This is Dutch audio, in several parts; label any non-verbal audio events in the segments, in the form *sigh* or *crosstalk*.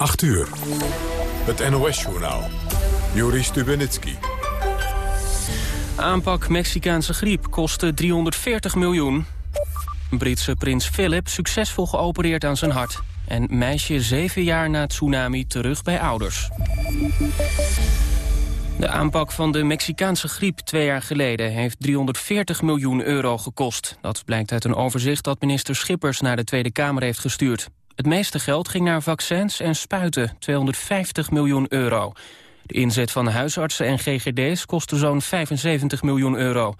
8 uur. Het NOS-journaal. Joris Stubenitski. Aanpak Mexicaanse griep kostte 340 miljoen. Britse prins Philip succesvol geopereerd aan zijn hart. En meisje zeven jaar na tsunami terug bij ouders. De aanpak van de Mexicaanse griep twee jaar geleden heeft 340 miljoen euro gekost. Dat blijkt uit een overzicht dat minister Schippers naar de Tweede Kamer heeft gestuurd. Het meeste geld ging naar vaccins en spuiten, 250 miljoen euro. De inzet van huisartsen en GGD's kostte zo'n 75 miljoen euro.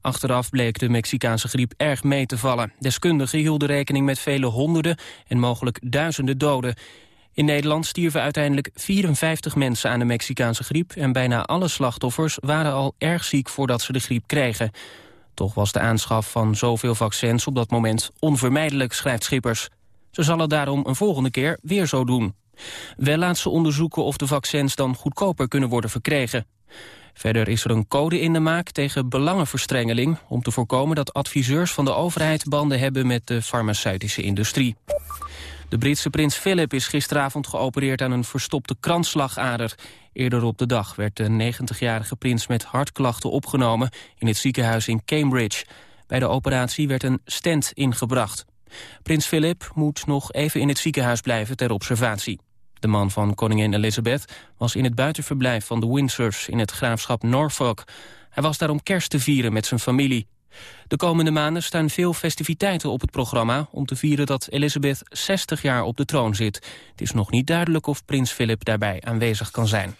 Achteraf bleek de Mexicaanse griep erg mee te vallen. Deskundigen hielden rekening met vele honderden en mogelijk duizenden doden. In Nederland stierven uiteindelijk 54 mensen aan de Mexicaanse griep... en bijna alle slachtoffers waren al erg ziek voordat ze de griep kregen. Toch was de aanschaf van zoveel vaccins op dat moment onvermijdelijk, schrijft Schippers. Ze zal het daarom een volgende keer weer zo doen. Wel laat ze onderzoeken of de vaccins dan goedkoper kunnen worden verkregen. Verder is er een code in de maak tegen belangenverstrengeling... om te voorkomen dat adviseurs van de overheid banden hebben met de farmaceutische industrie. De Britse prins Philip is gisteravond geopereerd aan een verstopte kransslagader. Eerder op de dag werd de 90-jarige prins met hartklachten opgenomen in het ziekenhuis in Cambridge. Bij de operatie werd een stent ingebracht. Prins Philip moet nog even in het ziekenhuis blijven ter observatie. De man van koningin Elizabeth was in het buitenverblijf van de Windsors in het graafschap Norfolk. Hij was daar om kerst te vieren met zijn familie. De komende maanden staan veel festiviteiten op het programma... om te vieren dat Elizabeth 60 jaar op de troon zit. Het is nog niet duidelijk of prins Philip daarbij aanwezig kan zijn.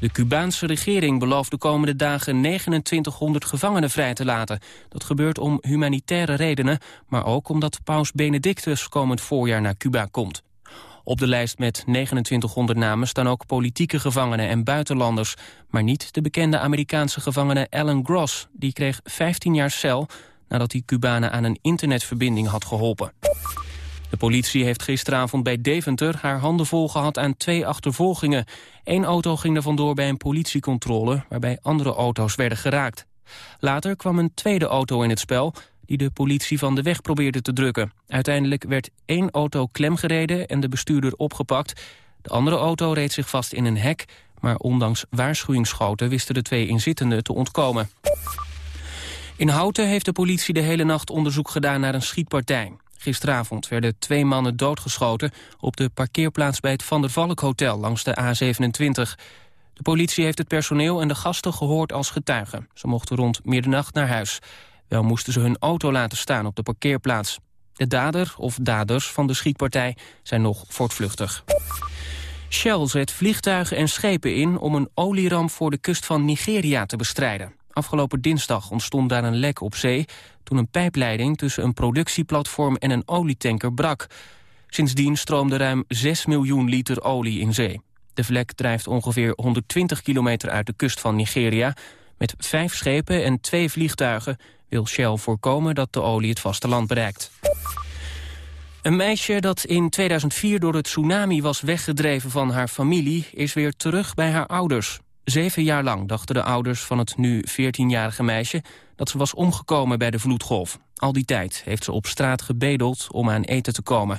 De Cubaanse regering belooft de komende dagen 2900 gevangenen vrij te laten. Dat gebeurt om humanitaire redenen, maar ook omdat paus Benedictus komend voorjaar naar Cuba komt. Op de lijst met 2900 namen staan ook politieke gevangenen en buitenlanders. Maar niet de bekende Amerikaanse gevangene Alan Gross. Die kreeg 15 jaar cel nadat hij Cubanen aan een internetverbinding had geholpen. De politie heeft gisteravond bij Deventer haar handen vol gehad aan twee achtervolgingen. Eén auto ging er vandoor bij een politiecontrole, waarbij andere auto's werden geraakt. Later kwam een tweede auto in het spel die de politie van de weg probeerde te drukken. Uiteindelijk werd één auto klemgereden en de bestuurder opgepakt. De andere auto reed zich vast in een hek, maar ondanks waarschuwingsschoten wisten de twee inzittenden te ontkomen. In Houten heeft de politie de hele nacht onderzoek gedaan naar een schietpartij. Gisteravond werden twee mannen doodgeschoten op de parkeerplaats bij het Van der Valk Hotel langs de A27. De politie heeft het personeel en de gasten gehoord als getuigen. Ze mochten rond middernacht naar huis. Wel moesten ze hun auto laten staan op de parkeerplaats. De dader of daders van de schietpartij zijn nog voortvluchtig. Shell zet vliegtuigen en schepen in om een olieramp voor de kust van Nigeria te bestrijden. Afgelopen dinsdag ontstond daar een lek op zee... toen een pijpleiding tussen een productieplatform en een olietanker brak. Sindsdien stroomde ruim 6 miljoen liter olie in zee. De vlek drijft ongeveer 120 kilometer uit de kust van Nigeria. Met vijf schepen en twee vliegtuigen wil Shell voorkomen dat de olie het vasteland bereikt. Een meisje dat in 2004 door het tsunami was weggedreven van haar familie... is weer terug bij haar ouders. Zeven jaar lang dachten de ouders van het nu 14-jarige meisje... dat ze was omgekomen bij de vloedgolf. Al die tijd heeft ze op straat gebedeld om aan eten te komen.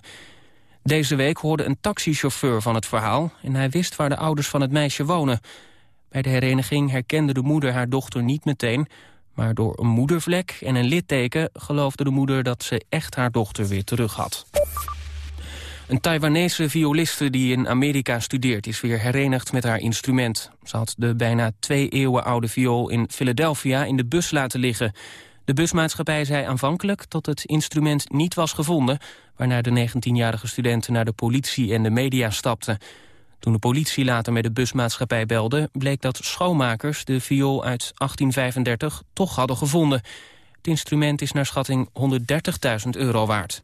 Deze week hoorde een taxichauffeur van het verhaal... en hij wist waar de ouders van het meisje wonen. Bij de hereniging herkende de moeder haar dochter niet meteen... maar door een moedervlek en een litteken geloofde de moeder... dat ze echt haar dochter weer terug had. Een Taiwanese violiste die in Amerika studeert... is weer herenigd met haar instrument. Ze had de bijna twee eeuwen oude viool in Philadelphia in de bus laten liggen. De busmaatschappij zei aanvankelijk dat het instrument niet was gevonden... waarna de 19-jarige student naar de politie en de media stapte. Toen de politie later met de busmaatschappij belde... bleek dat schoonmakers de viool uit 1835 toch hadden gevonden. Het instrument is naar schatting 130.000 euro waard.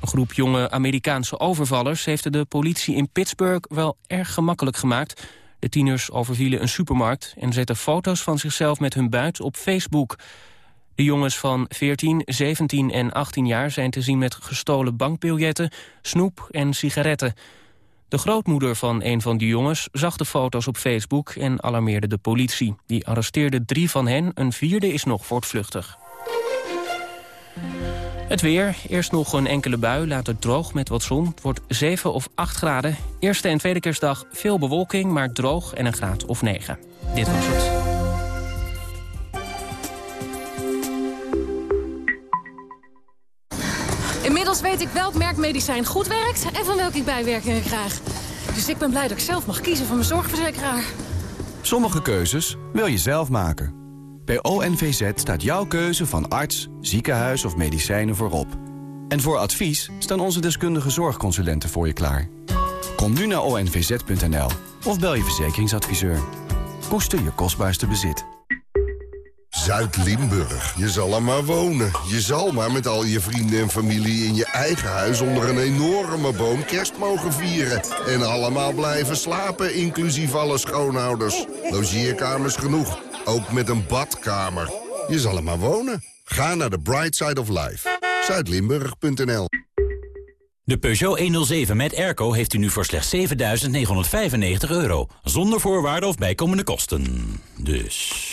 Een groep jonge Amerikaanse overvallers heeft de politie in Pittsburgh wel erg gemakkelijk gemaakt. De tieners overvielen een supermarkt en zetten foto's van zichzelf met hun buit op Facebook. De jongens van 14, 17 en 18 jaar zijn te zien met gestolen bankbiljetten, snoep en sigaretten. De grootmoeder van een van die jongens zag de foto's op Facebook en alarmeerde de politie. Die arresteerde drie van hen, een vierde is nog voortvluchtig. Het weer. Eerst nog een enkele bui, later droog met wat zon. Het wordt 7 of 8 graden. Eerste en tweede kerstdag veel bewolking, maar droog en een graad of 9. Dit was het. Inmiddels weet ik welk merk medicijn goed werkt en van welke ik bijwerkingen krijg. Dus ik ben blij dat ik zelf mag kiezen van mijn zorgverzekeraar. Sommige keuzes wil je zelf maken. Bij ONVZ staat jouw keuze van arts, ziekenhuis of medicijnen voorop. En voor advies staan onze deskundige zorgconsulenten voor je klaar. Kom nu naar onvz.nl of bel je verzekeringsadviseur. Koester je kostbaarste bezit. Zuid-Limburg. Je zal er maar wonen. Je zal maar met al je vrienden en familie in je eigen huis... onder een enorme boom kerst mogen vieren. En allemaal blijven slapen, inclusief alle schoonhouders. Logeerkamers genoeg, ook met een badkamer. Je zal er maar wonen. Ga naar de Bright Side of Life. Zuidlimburg.nl De Peugeot 107 met airco heeft u nu voor slechts 7.995 euro. Zonder voorwaarden of bijkomende kosten. Dus...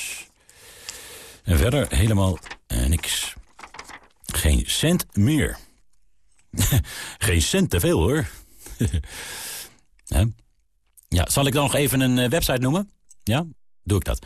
En verder helemaal eh, niks. Geen cent meer. *laughs* Geen cent te veel, hoor. *laughs* ja, zal ik dan nog even een eh, website noemen? Ja, doe ik dat.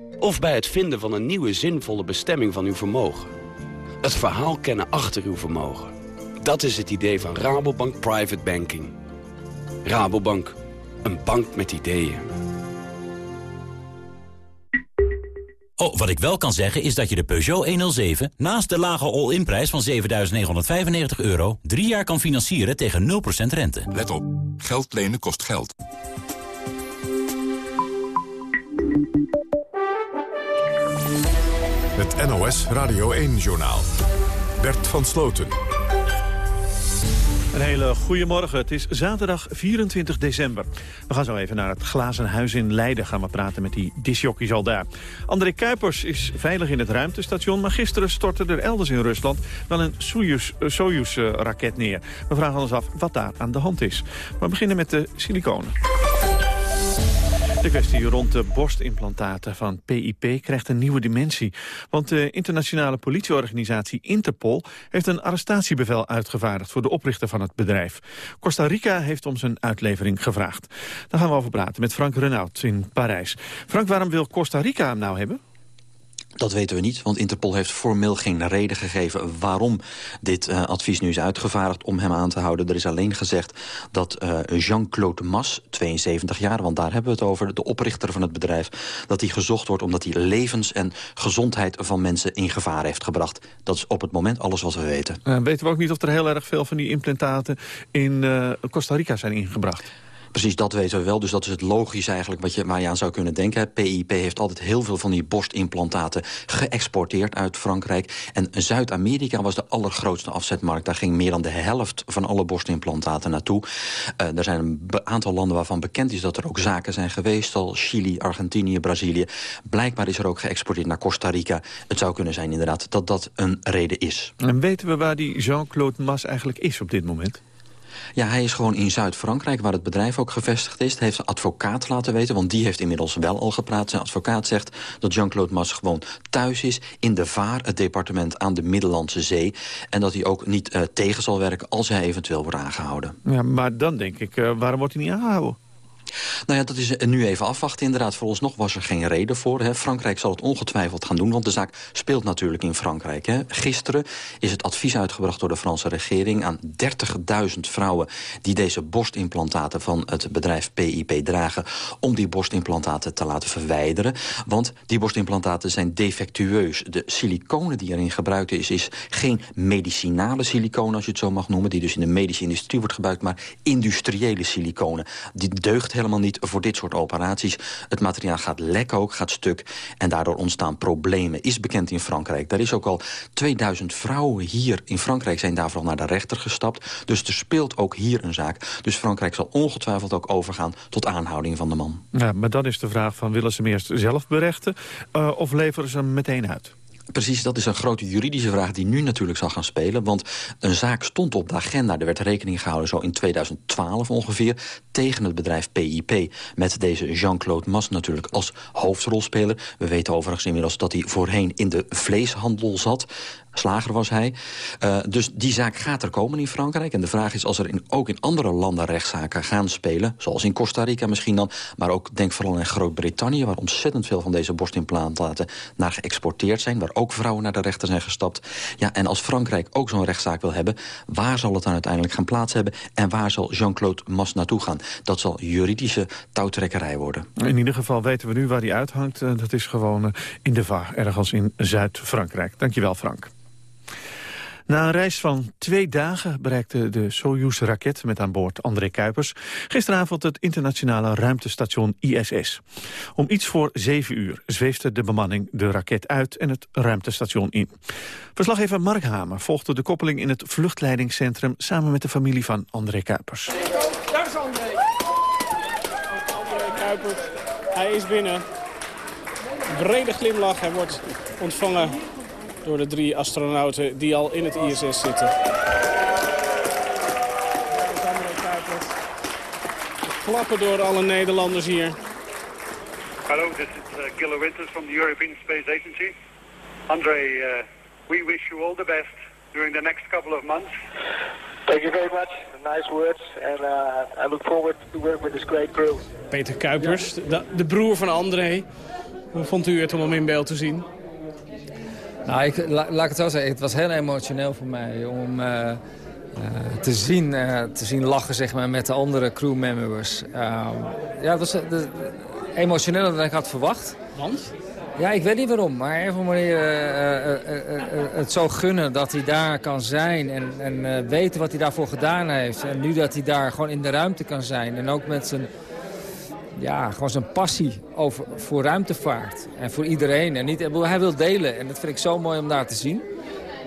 Of bij het vinden van een nieuwe zinvolle bestemming van uw vermogen. Het verhaal kennen achter uw vermogen. Dat is het idee van Rabobank Private Banking. Rabobank, een bank met ideeën. Oh, wat ik wel kan zeggen is dat je de Peugeot 107... naast de lage all-in prijs van 7.995 euro... drie jaar kan financieren tegen 0% rente. Let op. Geld lenen kost geld. NOS Radio 1-journaal. Bert van Sloten. Een hele goede morgen. Het is zaterdag 24 december. We gaan zo even naar het Glazen Huis in Leiden gaan we praten met die disjockeys al daar. André Kuipers is veilig in het ruimtestation... maar gisteren stortte er elders in Rusland wel een Soyuz-raket neer. We vragen ons af wat daar aan de hand is. We beginnen met de siliconen. De kwestie rond de borstimplantaten van PIP krijgt een nieuwe dimensie. Want de internationale politieorganisatie Interpol heeft een arrestatiebevel uitgevaardigd voor de oprichter van het bedrijf. Costa Rica heeft om zijn uitlevering gevraagd. Daar gaan we over praten met Frank Renaud in Parijs. Frank, waarom wil Costa Rica hem nou hebben? Dat weten we niet, want Interpol heeft formeel geen reden gegeven... waarom dit uh, advies nu is uitgevaardigd om hem aan te houden. Er is alleen gezegd dat uh, Jean-Claude Mas, 72 jaar... want daar hebben we het over, de oprichter van het bedrijf... dat hij gezocht wordt omdat hij levens en gezondheid van mensen in gevaar heeft gebracht. Dat is op het moment alles wat we weten. Uh, weten we ook niet of er heel erg veel van die implantaten in Costa Rica zijn ingebracht? Precies, dat weten we wel. Dus dat is het logisch eigenlijk wat je, waar je aan zou kunnen denken. PIP heeft altijd heel veel van die borstimplantaten geëxporteerd uit Frankrijk. En Zuid-Amerika was de allergrootste afzetmarkt. Daar ging meer dan de helft van alle borstimplantaten naartoe. Uh, er zijn een aantal landen waarvan bekend is dat er ook zaken zijn geweest. Al Chili, Argentinië, Brazilië. Blijkbaar is er ook geëxporteerd naar Costa Rica. Het zou kunnen zijn inderdaad dat dat een reden is. En weten we waar die Jean-Claude Mas eigenlijk is op dit moment? Ja, hij is gewoon in Zuid-Frankrijk, waar het bedrijf ook gevestigd is. heeft zijn advocaat laten weten, want die heeft inmiddels wel al gepraat. Zijn advocaat zegt dat Jean-Claude Mas gewoon thuis is... in de VAR, het departement aan de Middellandse Zee. En dat hij ook niet uh, tegen zal werken als hij eventueel wordt aangehouden. Ja, maar dan denk ik, uh, waarom wordt hij niet aangehouden? Nou ja, dat is nu even afwachten inderdaad. Voor ons nog was er geen reden voor. Hè. Frankrijk zal het ongetwijfeld gaan doen, want de zaak speelt natuurlijk in Frankrijk. Hè. Gisteren is het advies uitgebracht door de Franse regering... aan 30.000 vrouwen die deze borstimplantaten van het bedrijf PIP dragen... om die borstimplantaten te laten verwijderen. Want die borstimplantaten zijn defectueus. De siliconen die erin gebruikt is, is geen medicinale siliconen... als je het zo mag noemen, die dus in de medische industrie wordt gebruikt... maar industriële siliconen. Die deugt helemaal niet voor dit soort operaties. Het materiaal gaat lek ook, gaat stuk. En daardoor ontstaan problemen. Is bekend in Frankrijk. Daar is ook al 2000 vrouwen hier in Frankrijk zijn daarvoor naar de rechter gestapt. Dus er speelt ook hier een zaak. Dus Frankrijk zal ongetwijfeld ook overgaan tot aanhouding van de man. Ja, maar dan is de vraag van willen ze hem eerst zelf berechten... Uh, of leveren ze hem meteen uit? Precies, dat is een grote juridische vraag die nu natuurlijk zal gaan spelen. Want een zaak stond op de agenda. Er werd rekening gehouden zo in 2012 ongeveer... tegen het bedrijf PIP. Met deze Jean-Claude Mas natuurlijk als hoofdrolspeler. We weten overigens inmiddels dat hij voorheen in de vleeshandel zat. Slager was hij. Uh, dus die zaak gaat er komen in Frankrijk. En de vraag is als er in, ook in andere landen rechtszaken gaan spelen... zoals in Costa Rica misschien dan... maar ook denk vooral in Groot-Brittannië... waar ontzettend veel van deze borstimplantaten naar geëxporteerd zijn... waar ook vrouwen naar de rechter zijn gestapt. Ja, en als Frankrijk ook zo'n rechtszaak wil hebben... waar zal het dan uiteindelijk gaan plaats hebben... en waar zal Jean-Claude Mas naartoe gaan? Dat zal juridische touwtrekkerij worden. In ieder geval weten we nu waar die uithangt. Eh, dat is gewoon eh, in de vaar, ergens in Zuid-Frankrijk. Dankjewel, Frank. Na een reis van twee dagen bereikte de Soyuz-raket met aan boord André Kuipers gisteravond het internationale ruimtestation ISS. Om iets voor zeven uur zweefde de bemanning de raket uit en het ruimtestation in. Verslaggever Mark Hamer volgde de koppeling in het vluchtleidingscentrum samen met de familie van André Kuipers. Daar is André. André Kuipers, hij is binnen. brede glimlach, hij wordt ontvangen door de drie astronauten die al in het ISS zitten. Klappen door alle Nederlanders hier. Hallo, this is uh, Gilla Winters from the European Space Agency. Andre, uh, we wish you all the best during the next couple of months. Thank you very much. Nice words. And uh, I look forward to work with this great crew. Peter Kuipers, de, de broer van André. Hoe vond u het om hem in beeld te zien? Nou, ik, laat ik het zo zeggen. Het was heel emotioneel voor mij om uh, uh, te, zien, uh, te zien lachen zeg maar, met de andere crewmembers. ja, het was emotioneler dan ik had verwacht. Want? Ja, ik weet niet waarom, maar een manier het zo gunnen dat hij daar kan zijn en, en weten wat hij daarvoor gedaan heeft. En nu dat hij daar gewoon in de ruimte kan zijn en ook met zijn ja, gewoon zijn passie over, voor ruimtevaart. En voor iedereen. En niet, hij wil delen. En dat vind ik zo mooi om daar te zien.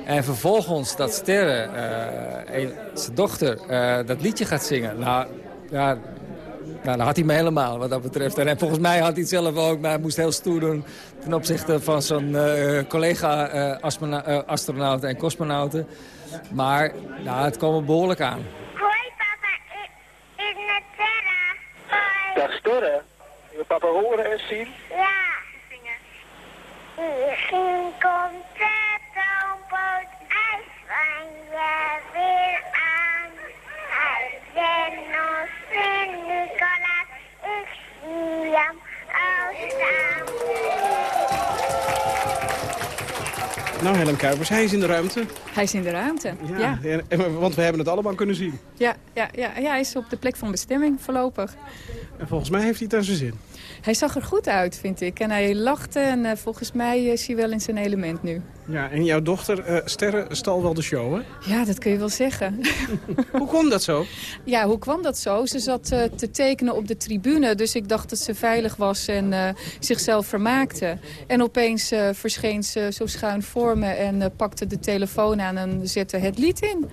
En vervolgens dat Sterre, uh, zijn dochter, uh, dat liedje gaat zingen. Nou, ja, nou, had hij me helemaal wat dat betreft. En volgens mij had hij het zelf ook, maar hij moest heel stoer doen... ten opzichte van zijn uh, collega-astronauten en cosmonauten. Maar nou, het kwam er behoorlijk aan. Dag Sterren. Je papa horen en zien? Ja. Misschien komt het het ijs van je weer aan. Hij bent nog Sint-Nicolaas. Ik zie hem al staan. Nou, Helen Kuipers, hij is in de ruimte. Hij is in de ruimte, ja. ja. want we hebben het allemaal kunnen zien. Ja, ja, ja, ja, hij is op de plek van bestemming voorlopig. En volgens mij heeft hij het aan zijn zin. Hij zag er goed uit, vind ik. En hij lachte en uh, volgens mij is hij wel in zijn element nu. Ja, en jouw dochter uh, Sterre stal wel de show, hè? Ja, dat kun je wel zeggen. *laughs* hoe kwam dat zo? Ja, hoe kwam dat zo? Ze zat uh, te tekenen op de tribune, dus ik dacht dat ze veilig was en zichzelf vermaakte. En opeens verscheen ze zo schuin voor me en pakte de telefoon aan en zette het lied in.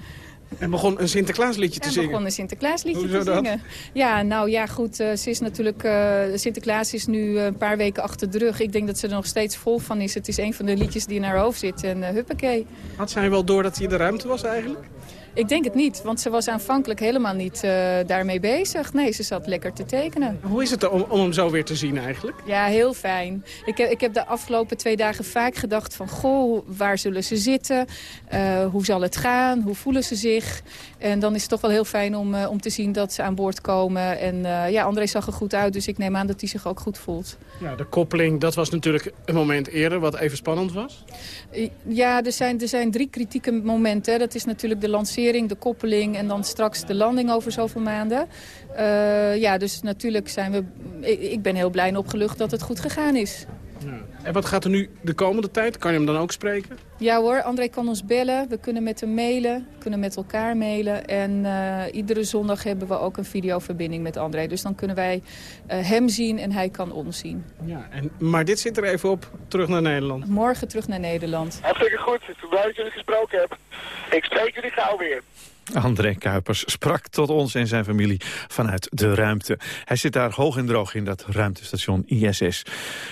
En begon een Sinterklaasliedje te zingen? En begon een Sinterklaasliedje te zingen. Ja, nou ja, goed. Uh, ze is natuurlijk, uh, Sinterklaas is nu een paar weken achter de rug. Ik denk dat ze er nog steeds vol van is. Het is een van de liedjes die in haar hoofd zit. En uh, huppakee. Had zij wel door dat hij in de ruimte was eigenlijk? Ik denk het niet, want ze was aanvankelijk helemaal niet uh, daarmee bezig. Nee, ze zat lekker te tekenen. Hoe is het om, om hem zo weer te zien eigenlijk? Ja, heel fijn. Ik heb, ik heb de afgelopen twee dagen vaak gedacht van... goh, waar zullen ze zitten? Uh, hoe zal het gaan? Hoe voelen ze zich? En dan is het toch wel heel fijn om, uh, om te zien dat ze aan boord komen. En ja, André zag er goed uit, dus ik neem aan dat hij zich ook goed voelt. Ja, de koppeling, dat was natuurlijk een moment eerder wat even spannend was. Ja, er zijn, er zijn drie kritieke momenten. Dat is natuurlijk de lancering, de koppeling en dan straks de landing over zoveel maanden. Uh, ja, dus natuurlijk zijn we... Ik ben heel blij en opgelucht dat het goed gegaan is. En wat gaat er nu de komende tijd? Kan je hem dan ook spreken? Ja hoor, André kan ons bellen. We kunnen met hem mailen, kunnen met elkaar mailen. En eh, iedere zondag hebben we ook een videoverbinding met André. Dus dan kunnen wij eh, hem zien en hij kan ons zien. Ja, en, maar dit zit er even op, terug naar Nederland. Morgen terug naar Nederland. Hartstikke goed. Ik ben blij dat jullie gesproken heb. Ik spreek jullie gauw weer. André Kuipers sprak tot ons en zijn familie vanuit de ruimte. Hij zit daar hoog en droog in dat ruimtestation ISS.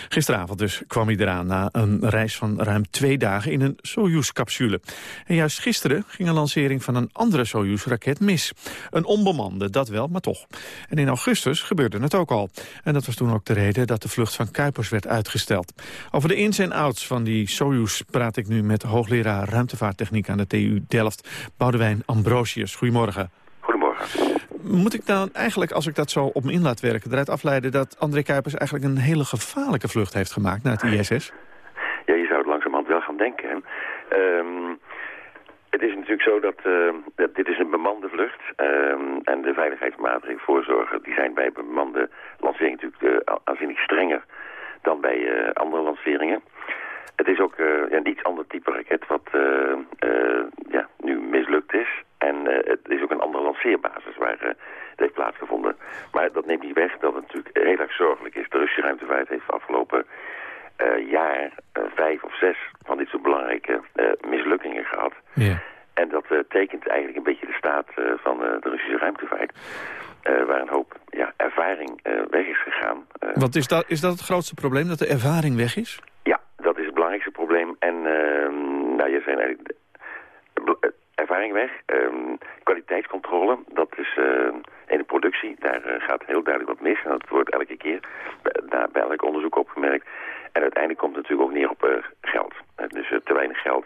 Gisteravond dus kwam hij eraan na een reis van ruim twee dagen in een Soyuz-capsule. En juist gisteren ging een lancering van een andere Soyuz-raket mis. Een onbemande, dat wel, maar toch. En in augustus gebeurde het ook al. En dat was toen ook de reden dat de vlucht van Kuipers werd uitgesteld. Over de ins en outs van die Soyuz praat ik nu met hoogleraar ruimtevaarttechniek aan de TU Delft, Boudewijn Goedemorgen. Goedemorgen. Moet ik dan eigenlijk, als ik dat zo op me in laat werken... eruit afleiden dat André Kuipers eigenlijk een hele gevaarlijke vlucht heeft gemaakt naar het ISS? Ja, je zou het langzamerhand wel gaan denken. Ehm, het is natuurlijk zo dat, eh, dat dit is een bemande vlucht. ehm, en de veiligheidsmaatregelen voorzorgen... die zijn bij bemande lanceringen natuurlijk eh, aanzienlijk strenger... dan bij eh, andere lanceringen. Het is ook ja, een iets ander type raket wat ja, nu mislukt is. En eh, het is ook een andere lanceerbasis waar eh, het heeft plaatsgevonden. Maar dat neemt niet weg dat het natuurlijk heel erg zorgelijk is. De Russische ruimtevaart heeft afgelopen eh, jaar vijf of zes van dit soort belangrijke mislukkingen gehad. Ja. En dat tekent eigenlijk een beetje de staat van de Russische ruimtevaart. waar een hoop ja, ervaring weg is gegaan. Want is dat, is dat het grootste probleem, dat de ervaring weg is? ja, dat is het belangrijkste probleem. En ehm, nou, je zijn eigenlijk ervaring weg. Ehm, kwaliteitscontrole, dat is eh, in de productie. Daar eh, gaat heel duidelijk wat mis. En dat wordt elke keer bij, daar bij elk onderzoek opgemerkt. En uiteindelijk komt het natuurlijk ook neer op eh, geld. Dus eh, te weinig geld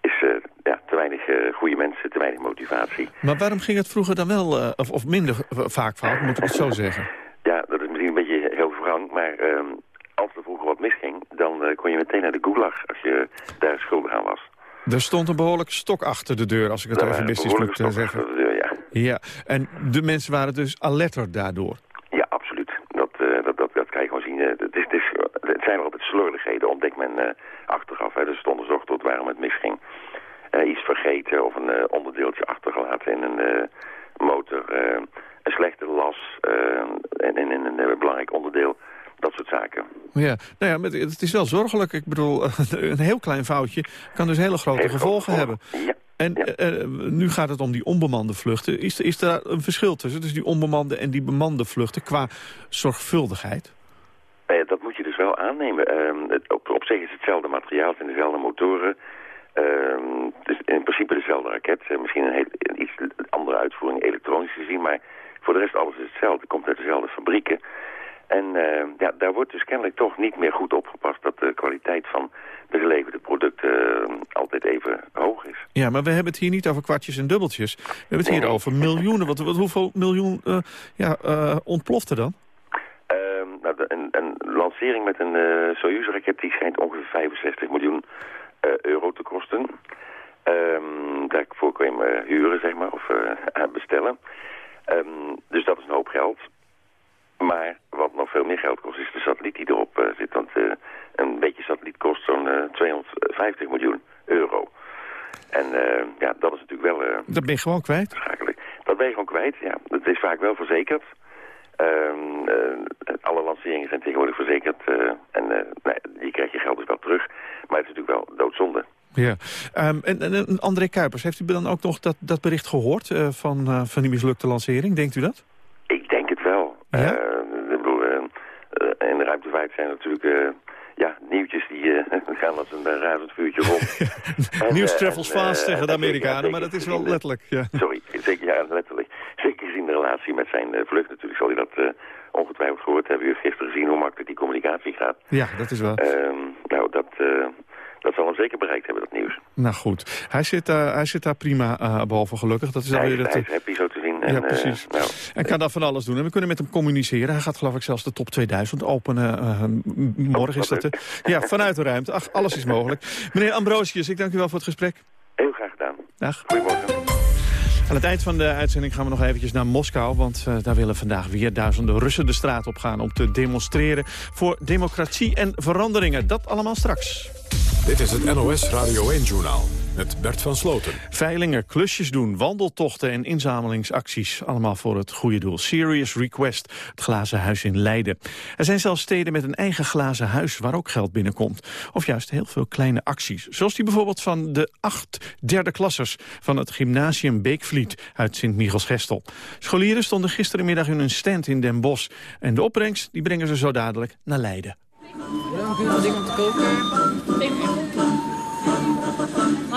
is ja, te weinig goede mensen, te weinig motivatie. Maar waarom ging het vroeger dan wel, of, of minder vaak fout, moet ik het zo zeggen? Ja, dat is misschien een beetje heel verwrang, maar ehm, als er vroeger wat misging, dan kon je meteen naar de gulag als je daar schuldig aan was. Er stond een behoorlijke stok achter de deur, als ik het waren business moet eh, zeggen. achter de deur, ja. Ja, en de mensen waren dus alerter daardoor. Ja, absoluut. Dat, eh, dat, dat, dat kan je gewoon zien. Het, is, het, is, het zijn altijd slordigheden, ontdekt men eh, achteraf. Hè. Dus het onderzocht wordt waarom het misging. Iets vergeten of een onderdeeltje achtergelaten in een motor. een slechte las en in een eh, belangrijk onderdeel. Dat soort zaken. Ja, nou ja, maar het het is wel zorgelijk. Ik bedoel, *laughs* een heel klein foutje kan dus hele grote Heel gevolgen hebben. En eh, eh, nu gaat het om die onbemande vluchten. Is, er- is daar een verschil tussen? Dus die onbemande en die bemande vluchten qua zorgvuldigheid? Eh, dat moet je dus wel aannemen. Ehm, het, op, op zich is het hetzelfde materiaal, het zijn dezelfde motoren. Ehm, dus in principe dezelfde raket. Eh, misschien een, heel, een iets andere uitvoering elektronisch gezien, maar voor de rest alles is hetzelfde. Het komt uit dezelfde fabrieken. En eh, ja, daar wordt dus kennelijk toch niet meer goed opgepast dat de kwaliteit van de geleverde producten eh, altijd even hoog is. Ja, maar we hebben het hier niet over kwartjes en dubbeltjes. We hebben het hier over miljoenen. Wat, wat, hoeveel miljoen eh, ja, eh, ontploft er dan? Ehm, nou, de- een, een lancering met een eh Soyuz-raket die schijnt ongeveer 65 miljoen euro te kosten. Ehm, daarvoor kun je hem huren, zeg maar, of *laughs* bestellen. Ehm, dus dat is een hoop geld. Maar wat nog veel meer geld kost, is de satelliet die erop eh, zit. Want eh, een beetje satelliet kost zo'n eh, 250 miljoen euro. En eh, ja, dat is natuurlijk wel... eh, Dat ben je gewoon kwijt. Schakelijk. Dat ben je gewoon kwijt, ja. Het is vaak wel verzekerd. Ehm, eh, alle lanceringen zijn tegenwoordig verzekerd. eh, en eh, nee, je krijgt je geld dus wel terug. Maar het is natuurlijk wel doodzonde. Ja. Ehm, en, André Kuipers, heeft u dan ook nog dat, dat bericht gehoord eh, van, eh, van die mislukte lancering? Denkt u dat? Ik denk het wel. Ja? Ik bedoel, eh, eh, in de ruimtevaart zijn natuurlijk... eh, ja, nieuwtjes die *laughs* gaan als een razend vuurtje rond. *laughs* Nieuws travels en, fast, zeggen de Amerikanen, ja, maar dat is wel de- letterlijk. Ja. Sorry, zeker ja, letterlijk. Zeker gezien de relatie met zijn vlucht natuurlijk zal hij dat ongetwijfeld gehoord hebben. U heeft gisteren gezien hoe makkelijk die communicatie gaat. ja, dat is wel. Ehm, nou, dat, dat zal hem zeker bereikt hebben, dat nieuws. Nou goed, hij zit, daar hij zit daar prima eh, boven gelukkig. Dat is hij, alweer het, is happy zien. Ja, en, eh, precies. nou, En kan dat van alles doen. En we kunnen met hem communiceren. Hij gaat geloof ik zelfs de top 2000 openen. eh, m- morgen is dat. eh, ja, vanuit de ruimte. Ach, alles is mogelijk. Meneer Ambrosius, ik dank u wel voor het gesprek. heel graag gedaan. Dag. Goedemorgen. Aan het eind van de uitzending gaan we nog eventjes naar Moskou... want uh, daar willen vandaag weer duizenden Russen de straat op gaan... om te demonstreren voor democratie en veranderingen. Dat allemaal straks. Dit is het NOS Radio 1-journaal met Bert van Sloten. Veilingen, klusjes doen, wandeltochten en inzamelingsacties. Allemaal voor het goede doel. Serious Request, het glazen huis in Leiden. Er zijn zelfs steden met een eigen glazen huis waar ook geld binnenkomt. Of juist heel veel kleine acties. Zoals die bijvoorbeeld van de acht derde klassers... van het gymnasium Beekvliet uit Sint-Michels-Gestel. Scholieren stonden gisterenmiddag in een stand in Den Bosch. En de opbrengst die brengen ze zo dadelijk naar Leiden. Dingen om te kopen.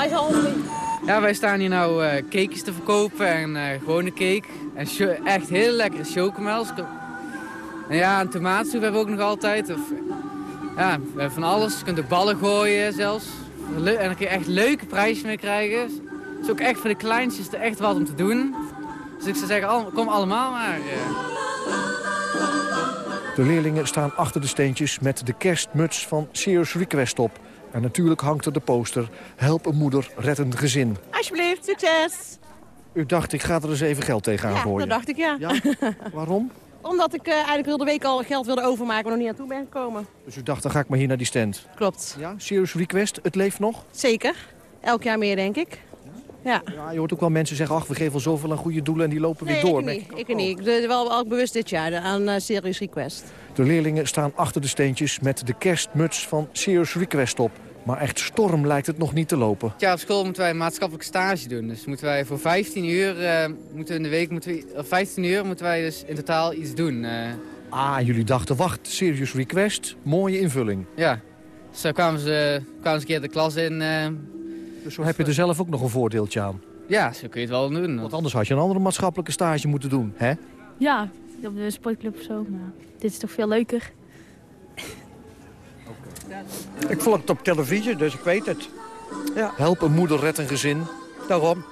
Hij is al Ja, wij staan hier nou uh, cakejes te verkopen en uh, gewone cake. En echt heel lekkere chocomels. En ja, een tomaatsoep hebben we ook nog altijd. Of, ja, we hebben van alles. Je kunt ook ballen gooien zelfs. En dan kun je echt leuke prijzen mee krijgen. Het is ook echt voor de kleintjes er echt wat om te doen. Dus ik zou zeggen, kom allemaal maar. Uh. De leerlingen staan achter de steentjes met de kerstmuts van Serious Request op. En natuurlijk hangt er de poster Help een moeder, red een gezin. Alsjeblieft, succes. U dacht, ik ga er eens even geld tegenaan ja, gooien. dat dacht ik, ja. ja? Waarom? *laughs* Omdat ik uh, eigenlijk heel de week al geld wilde overmaken, maar nog niet aan toe ben gekomen. Dus u dacht, dan ga ik maar hier naar die stand? Klopt. Ja, Serious Request, het leeft nog? Zeker. Elk jaar meer, denk ik. Ja. ja, je hoort ook wel mensen zeggen, ach, we geven al zoveel aan goede doelen en die lopen nee, weer door. Ik niet. Ik, ik niet. Ik ben wel, bewust dit jaar aan uh, Serious Request. De leerlingen staan achter de steentjes met de kerstmuts van Serious Request op. Maar echt storm lijkt het nog niet te lopen. Ja, op school moeten wij een maatschappelijke stage doen. Dus moeten wij voor 15 uur uh, moeten in de week, moeten we, 15 uur moeten wij dus in totaal iets doen. Uh. Ah, jullie dachten, wacht, serious request, mooie invulling. Ja, zo kwamen ze, kwamen ze een keer de klas in. Uh, dus zo heb je er zelf ook nog een voordeeltje aan? Ja, zo kun je het wel doen. Want anders had je een andere maatschappelijke stage moeten doen, hè? Ja, op de sportclub of zo, maar dit is toch veel leuker. *laughs* Ik volg het op televisie, dus ik weet het. Ja. Help een moeder, red een gezin. Daarom.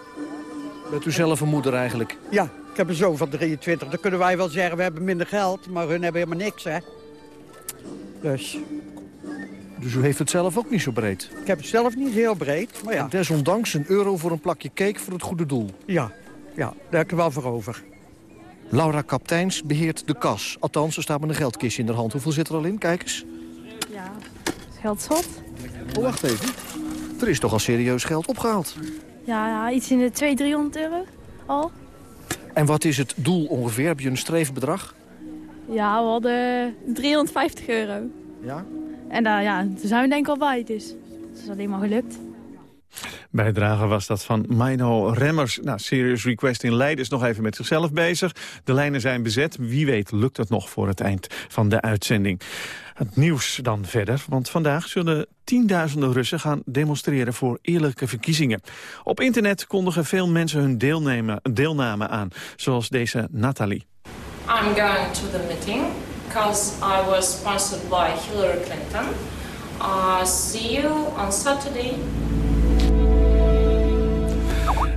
Bent u zelf een moeder eigenlijk? Ja, ik heb een zoon van 23. Dan kunnen wij wel zeggen, we hebben minder geld. Maar hun hebben helemaal niks, hè. Dus... Dus u heeft het zelf ook niet zo breed? Ik heb het zelf niet heel breed, maar ja. En desondanks een euro voor een plakje cake voor het goede doel? Ja, ja daar heb ik er wel voor over. Laura Kapteins beheert de kas. Althans, er staat met een geldkistje in de hand. Hoeveel zit er al in? Kijk eens. Ja, geld zat. Oh, wacht even. Er is toch al serieus geld opgehaald? Ja, ja iets in de 200, 300 euro al. En wat is het doel ongeveer? Heb je een streefbedrag? Ja, we hadden 350 euro. Ja? En daar, ja, daar zijn we denk ik al bij, dus het is alleen maar gelukt. Bijdrage was dat van Mino Remmers. Nou, Serious Request in Leiden is nog even met zichzelf bezig. De lijnen zijn bezet. Wie weet lukt het nog voor het eind van de uitzending. Het nieuws dan verder, want vandaag zullen tienduizenden Russen gaan demonstreren voor eerlijke verkiezingen. Op internet kondigen veel mensen hun deelname, deelname aan, zoals deze Nathalie. I'm going to the meeting because I was sponsored by Hillary Clinton. Uh, see you on Saturday.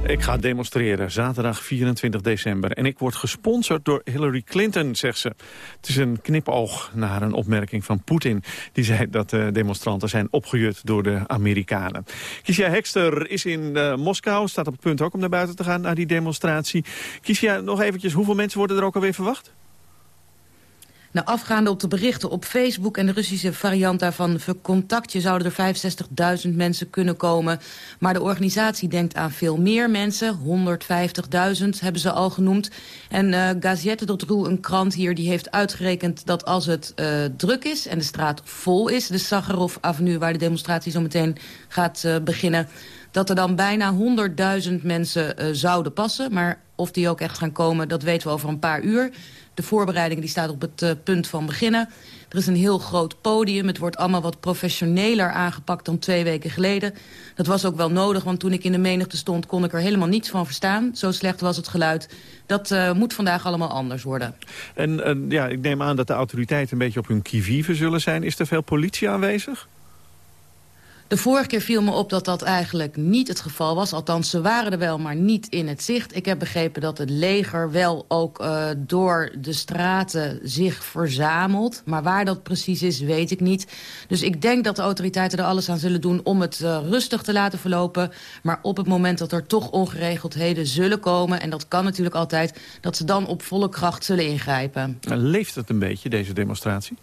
Ik ga demonstreren, zaterdag 24 december. En ik word gesponsord door Hillary Clinton, zegt ze. Het is een knipoog naar een opmerking van Poetin. Die zei dat de demonstranten zijn opgejut door de Amerikanen. Kiesja Hekster is in uh, Moskou, staat op het punt ook om naar buiten te gaan... naar die demonstratie. Kiesja, nog eventjes, hoeveel mensen worden er ook alweer verwacht? Nou, afgaande op de berichten op Facebook en de Russische variant daarvan... Vercontactje zouden er 65.000 mensen kunnen komen. Maar de organisatie denkt aan veel meer mensen. 150.000 hebben ze al genoemd. En uh, Gazette.ru, een krant hier, die heeft uitgerekend... dat als het uh, druk is en de straat vol is... de Sakharov Avenue, waar de demonstratie zo meteen gaat uh, beginnen... dat er dan bijna 100.000 mensen zouden passen. Maar of die ook echt gaan komen, dat weten we over een paar uur... De voorbereiding die staat op het uh, punt van beginnen. Er is een heel groot podium. Het wordt allemaal wat professioneler aangepakt dan twee weken geleden. Dat was ook wel nodig, want toen ik in de menigte stond... kon ik er helemaal niets van verstaan. Zo slecht was het geluid. Dat uh, moet vandaag allemaal anders worden. En ja, ik neem aan dat de autoriteiten een beetje op hun kievieven zullen zijn. Is er veel politie aanwezig? De vorige keer viel me op dat dat eigenlijk niet het geval was. Althans, ze waren er wel, maar niet in het zicht. Ik heb begrepen dat het leger wel ook uh, door de straten zich verzamelt. Maar waar dat precies is, weet ik niet. Dus ik denk dat de autoriteiten er alles aan zullen doen om het uh, rustig te laten verlopen. Maar op het moment dat er toch ongeregeldheden zullen komen... en dat kan natuurlijk altijd, dat ze dan op volle kracht zullen ingrijpen. Leeft het een beetje, deze demonstratie?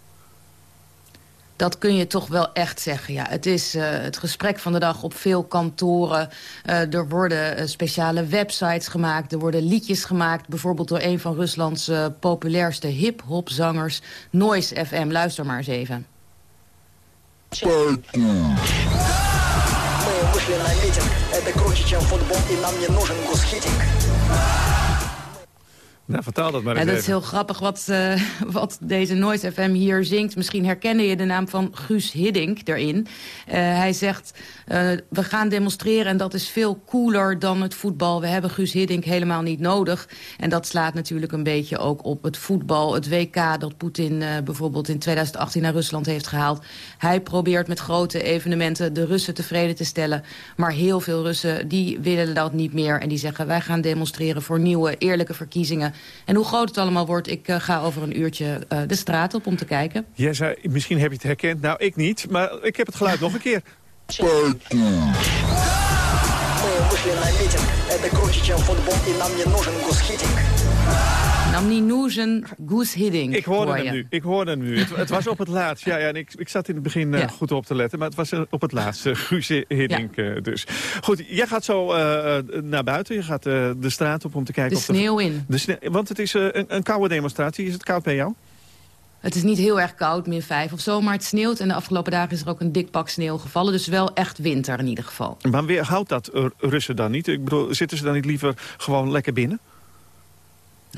Dat kun je toch wel echt zeggen. Ja, het is uh, het gesprek van de dag op veel kantoren. Uh, er worden uh, speciale websites gemaakt. Er worden liedjes gemaakt. Bijvoorbeeld door een van Ruslands populairste hip-hop-zangers. Noise FM. Luister maar eens even. Nou, vertaal dat maar eens ja, Dat is heel grappig wat, uh, wat deze Noise FM hier zingt. Misschien herkende je de naam van Guus Hiddink erin. Uh, hij zegt, uh, we gaan demonstreren en dat is veel cooler dan het voetbal. We hebben Guus Hiddink helemaal niet nodig. En dat slaat natuurlijk een beetje ook op het voetbal. Het WK dat Poetin bijvoorbeeld in 2018 naar Rusland heeft gehaald. Hij probeert met grote evenementen de Russen tevreden te stellen. Maar heel veel Russen die willen dat niet meer. En die zeggen, wij gaan demonstreren voor nieuwe eerlijke verkiezingen. En hoe groot het allemaal wordt, ik uh, ga over een uurtje uh, de straat op om te kijken. Jij zei, misschien heb je het herkend. Nou, ik niet, maar ik heb het geluid nog een keer. Niet noezen, goose hitting. Ik hoorde hem nu. Ik hoorde hem nu. Het, het, was op het laatst. Ja, ja, en ik, ik zat in het begin uh, ja. goed op te letten. Maar het was uh, op het laatst. Uh, Guus Hiddink ja. dus. Goed, jij gaat zo naar buiten. Je gaat de straat op om te kijken de of... Sneeuw in. De Want het is een, een koude demonstratie. Is het koud bij jou? Het is niet heel erg koud, min 5 of zo, maar het sneeuwt. En de afgelopen dagen is er ook een dik pak sneeuw gevallen. Dus wel echt winter in ieder geval. Maar weer houdt dat Russen dan niet? Ik bedoel, zitten ze dan niet liever gewoon lekker binnen?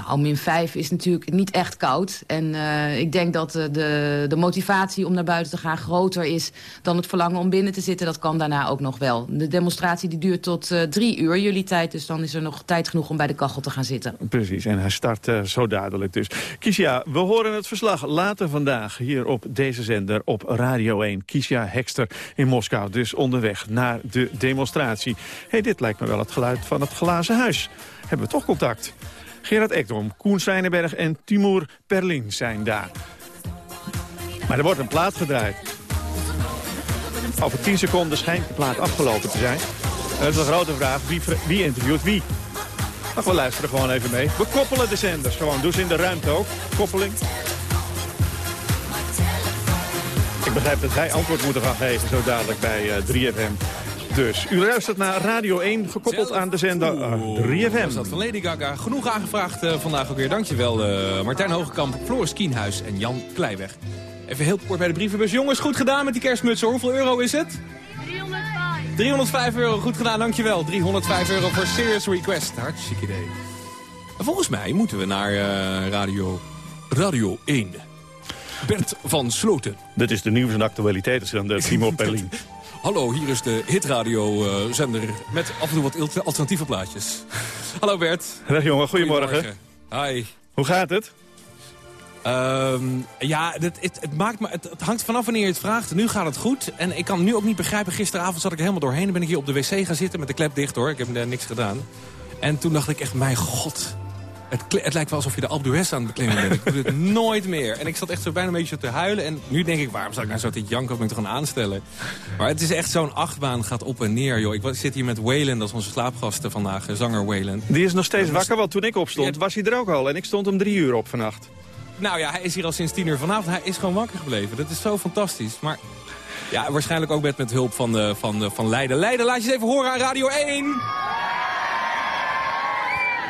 Nou, min 5 is natuurlijk niet echt koud. En uh, ik denk dat de, de, de motivatie om naar buiten te gaan groter is... dan het verlangen om binnen te zitten. Dat kan daarna ook nog wel. De demonstratie die duurt tot uh, drie uur jullie tijd. Dus dan is er nog tijd genoeg om bij de kachel te gaan zitten. Precies, en hij start uh, zo dadelijk dus. Kisha, we horen het verslag later vandaag hier op deze zender op Radio 1. Kisha Hekster in Moskou, dus onderweg naar de demonstratie. hey, dit lijkt me wel het geluid van het glazen huis. Hebben we toch contact? Gerard Ekdom, Koen Swijnenberg en Timur Perlin zijn daar. Maar er wordt een plaat gedraaid. Over 10 seconden schijnt de plaat afgelopen te zijn. Dat is een grote vraag. Wie, wie interviewt wie? Maar we luisteren gewoon even mee. We koppelen de zenders gewoon. Ze in de ruimte ook. Koppeling. Ik begrijp dat wij antwoord moeten gaan geven zo dadelijk bij uh, 3FM. Dus u luistert naar Radio 1, gekoppeld aan de zender uh, 3FM. Was dat van Lady Gaga. Genoeg aangevraagd uh, vandaag ook weer. Dankjewel uh, Martijn Hogekamp, Floris Kienhuis en Jan Kleiweg. Even heel kort bij de brievenbus. Jongens, goed gedaan met die kerstmutsen. Hoeveel euro is het? 305. 305 euro, goed gedaan, dankjewel. 305 euro voor Serious Request. Hartstikke idee. En volgens mij moeten we naar uh, Radio, Radio 1. Bert van Sloten. Dit is de nieuws- en actualiteitszender *laughs* Timo Perlin. Hallo, hier is de hitradio-zender uh, met af en toe wat alternatieve plaatjes. Hallo Bert. Dag jongen, goedemorgen. goedemorgen. Hi. Hoe gaat het? Um, ja, het, het, het, maakt me, het, het, hangt vanaf wanneer je het vraagt. Nu gaat het goed. En ik kan nu ook niet begrijpen. Gisteravond zat ik er helemaal doorheen. Dan ben ik hier op de wc gaan zitten met de klep dicht hoor. Ik heb niks gedaan. En toen dacht ik echt, mijn god. Het, het, lijkt wel alsof je de Alpe d'Huez aan het beklimmen bent. Ik doe het *laughs* nooit meer. En ik zat echt zo bijna een beetje te huilen. En nu denk ik, waarom zou ik nou zo te janken of ik toch gaan aanstellen? Maar het is echt zo'n achtbaan, gaat op en neer. Joh. Ik zit hier met Wayland, dat is onze slaapgasten vandaag, zanger Wayland. Die is nog steeds wakker, want toen ik opstond was hij er ook al. En ik stond om drie uur op vannacht. Nou ja, hij is hier al sinds tien uur vanavond. Hij is gewoon wakker gebleven. Dat is zo fantastisch. Maar ja, waarschijnlijk ook met, met hulp van, de, van, de, van Leiden. Leiden, laat je eens even horen aan Radio 1.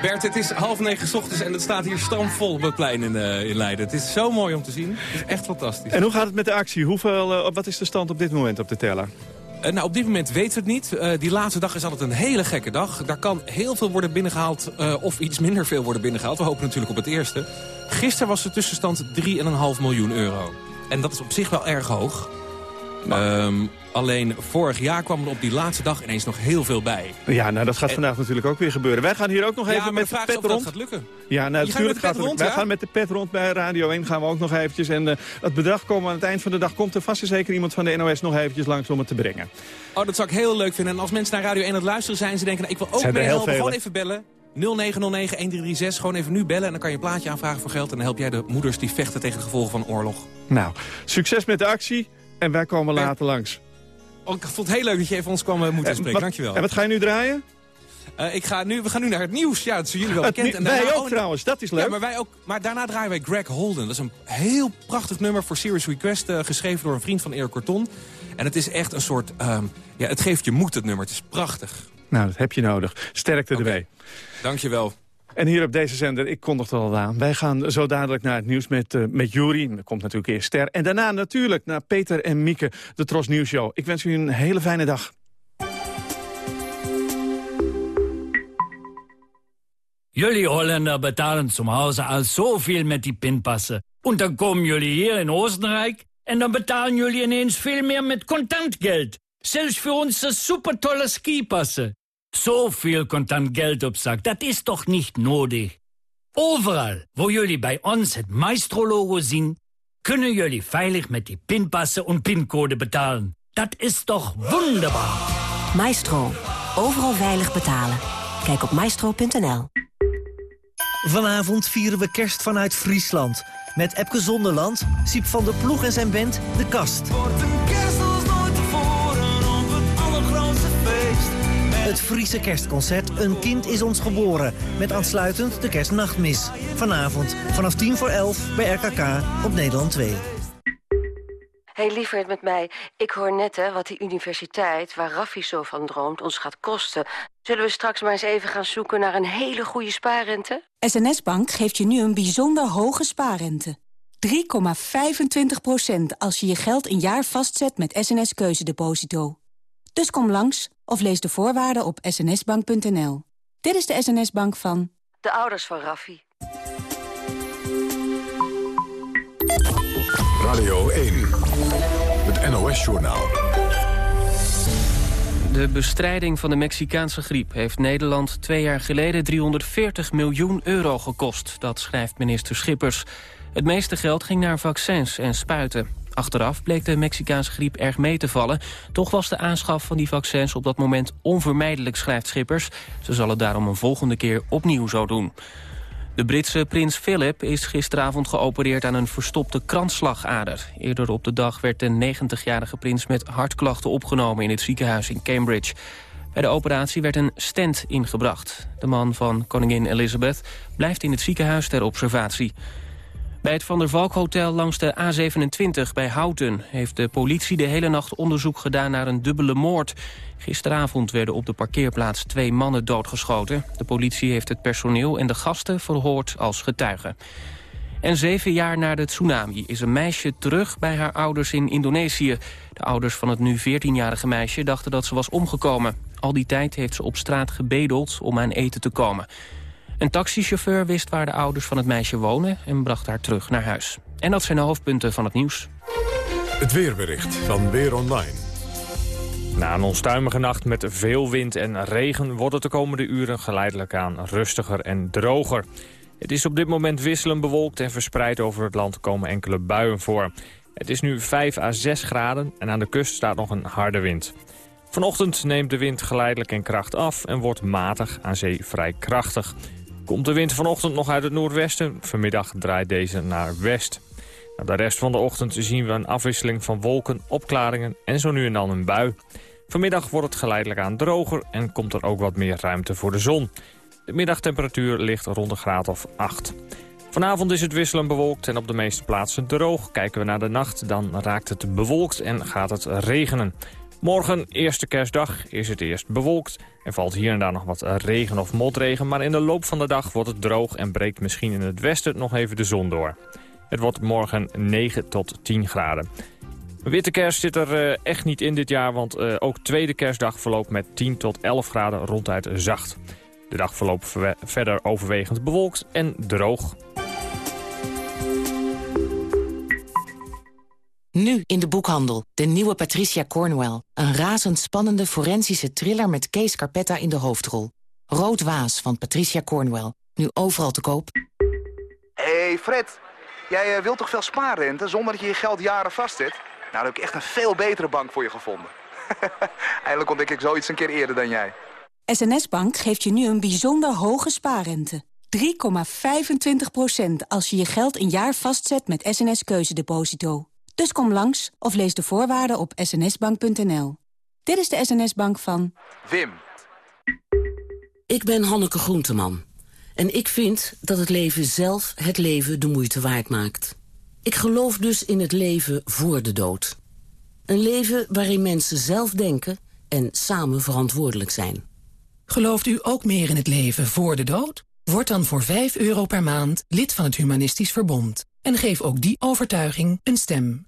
Bert, het is half negen ochtends en het staat hier stamvol op het plein in, uh, in Leiden. Het is zo mooi om te zien. Het is echt fantastisch. En hoe gaat het met de actie? Hoeveel, uh, wat is de stand op dit moment op de teller? Uh, nou, op dit moment weten we het niet. Uh, die laatste dag is altijd een hele gekke dag. Daar kan heel veel worden binnengehaald uh, of iets minder veel worden binnengehaald. We hopen natuurlijk op het eerste. Gisteren was de tussenstand 3,5 miljoen euro. En dat is op zich wel erg hoog. Ehm, alleen vorig jaar kwam er op die laatste dag ineens nog heel veel bij. Ja, nou dat gaat vandaag natuurlijk ook weer gebeuren. Wij gaan hier ook nog Ja, even met de pet of dat rond. gaat lukken. Ja, nou, natuurlijk gaat het. rond, Wij ja? gaan met de pet rond bij Radio 1 gaan we ook nog eventjes. En eh, het bedrag komen aan het eind van de dag komt er vast en zeker iemand van de NOS nog eventjes langs om het te brengen. Oh, dat zou ik heel leuk vinden. En als mensen naar Radio 1 aan het luisteren zijn... ze denken, nou, ik wil ook meehelpen, gewoon even bellen. 0909-1336, gewoon even nu bellen. En dan kan je een plaatje aanvragen voor geld. En dan help jij de moeders die vechten tegen de gevolgen van oorlog. Nou, succes met de actie en wij komen later langs. Oh, ik vond het heel leuk dat je even ons kwam eh, moeten En spreken. wat- Dankjewel. En wat ga je nu draaien? Eh, ik ga nu, we gaan nu naar het nieuws. Ja, dat zijn jullie wel Het bekend. En daarna- wij ook oh, trouwens, dat is leuk. Ja, maar, wij ook, maar daarna draaien wij Greg Holden. Dat is een heel prachtig nummer voor Serious Request. eh, geschreven door een vriend van Erik Corton. En het is echt een soort... ehm, ja, het geeft je moed, het nummer. Het is prachtig. Nou, dat heb je nodig. Sterkte erbij. Dankjewel. En hier op deze zender, ik kondigde al aan. Wij gaan zo dadelijk naar het nieuws met, eh met Jury. Er komt natuurlijk eerst Ster. En daarna natuurlijk naar Peter en Mieke, de Tros Nieuws Show. Ik wens u een hele fijne dag. Jullie Holländer betalen zum Hause al zoveel met die pinpassen. Und dan komen jullie hier in Oostenrijk... en dan betalen jullie ineens veel meer met contant geld. Zelfs voor onze supertolle skipassen. Zoveel contant geld op zak, dat is toch niet nodig? Overal, wo jullie bij ons het Maestro-logo zien... kunnen jullie veilig met die pinpassen en pincode betalen. Dat is toch wonderbaar? Maestro. Overal veilig betalen. Kijk op maestro.nl. Vanavond vieren we kerst vanuit Friesland. Met Epke Zonderland, Siep van der Ploeg en zijn band De Kast. Het Friese kerstconcert Een kind is ons geboren. Met aansluitend de kerstnachtmis. Vanavond vanaf tien voor elf bij RKK op Nederland 2. hey, lieverd met mij. Ik hoor net hè, wat die universiteit, waar Raffi zo van droomt, ons gaat kosten. Zullen we straks maar eens even gaan zoeken naar een hele goede spaarrente? SNS Bank geeft je nu een bijzonder hoge spaarrente. 3,25% als je je geld een jaar vastzet met SNS Keuzedeposito. Dus kom langs of lees de voorwaarden op snsbank.nl. Dit is de SNS Bank van... De ouders van Raffi. Radio 1. Het NOS-journaal. De bestrijding van de Mexicaanse griep heeft Nederland twee jaar geleden 340 miljoen euro gekost. Dat schrijft minister Schippers. Het meeste geld ging naar vaccins en spuiten. Achteraf bleek de Mexicaanse griep erg mee te vallen. Toch was de aanschaf van die vaccins op dat moment onvermijdelijk, schrijft Schippers. Ze zal het daarom een volgende keer opnieuw zo doen. De Britse prins Philip is gisteravond geopereerd aan een verstopte kransslagader. Eerder op de dag werd de 90-jarige prins met hartklachten opgenomen in het ziekenhuis in Cambridge. Bij de operatie werd een stent ingebracht. De man van koningin Elizabeth blijft in het ziekenhuis ter observatie. Bij het Van der Valk Hotel langs de A27 bij Houten... heeft de politie de hele nacht onderzoek gedaan naar een dubbele moord. Gisteravond werden op de parkeerplaats twee mannen doodgeschoten. De politie heeft het personeel en de gasten verhoord als getuigen. En zeven jaar na de tsunami is een meisje terug bij haar ouders in Indonesië. De ouders van het nu 14-jarige meisje dachten dat ze was omgekomen. Al die tijd heeft ze op straat gebedeld om aan eten te komen. Een taxichauffeur wist waar de ouders van het meisje wonen... en bracht haar terug naar huis. En dat zijn de hoofdpunten van het nieuws. Het weerbericht van Weer Online. Na een onstuimige nacht met veel wind en regen... wordt het de komende uren geleidelijk aan rustiger en droger. Het is op dit moment wisselend bewolkt en verspreid over het land komen enkele buien voor. Het is nu 5 à 6 graden en aan de kust staat nog een harde wind. Vanochtend neemt de wind geleidelijk in kracht af en wordt matig aan zee vrij krachtig. Komt de wind vanochtend nog uit het noordwesten, vanmiddag draait deze naar west. Na de rest van de ochtend zien we een afwisseling van wolken, opklaringen en zo nu en dan een bui. Vanmiddag wordt het geleidelijk aan droger en komt er ook wat meer ruimte voor de zon. De middagtemperatuur ligt rond een graad of 8. Vanavond is het wisselend bewolkt en op de meeste plaatsen droog. Kijken we naar de nacht, dan raakt het bewolkt en gaat het regenen. Morgen, eerste kerstdag, is het eerst bewolkt. Er valt hier en daar nog wat regen of motregen... maar in de loop van de dag wordt het droog en breekt misschien in het westen nog even de zon door. Het wordt morgen 9 tot 10 graden. Witte kerst zit er uh, echt niet in dit jaar, want uh, ook tweede kerstdag verloopt met 10 tot 11 graden ronduit zacht. De dag verloopt verder overwegend bewolkt en droog. Nu in de boekhandel. De nieuwe Patricia Cornwell. Een razendspannende forensische thriller met Kees Carpetta in de hoofdrol. Rood Waas van Patricia Cornwell. Nu overal te koop. hey Fred, jij eh, wilt toch veel spaarrente zonder dat je je geld jaren vastzet? Nou, dan heb ik echt een veel betere bank voor je gevonden. *laughs* Eindelijk ontdek ik zoiets een keer eerder dan jij. SNS Bank geeft je nu een bijzonder hoge spaarrente. 3,25% als je je geld een jaar vastzet met SNS Keuzedeposito. Dus kom langs of lees de voorwaarden op snsbank.nl. Dit is de SNS Bank van... Wim. Ik ben Hanneke Groenteman. En ik vind dat het leven zelf het leven de moeite waard maakt. Ik geloof dus in het leven voor de dood. Een leven waarin mensen zelf denken en samen verantwoordelijk zijn. Gelooft u ook meer in het leven voor de dood? Word dan voor 5 euro per maand lid van het Humanistisch Verbond. En geef ook die overtuiging een stem.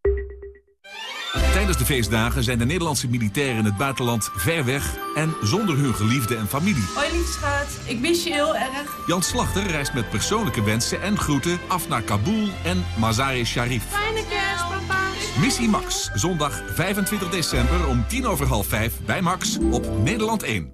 Tijdens de feestdagen zijn de Nederlandse militairen in het buitenland ver weg... en zonder hun geliefde en familie. Hoi lieve schat, ik mis je heel erg. Jan Slachter reist met persoonlijke wensen en groeten af naar Kabul en Mazar-e-Sharif. Fijne kerst, papa. Missie Max, zondag 25 december om tien over half vijf bij Max op Nederland 1.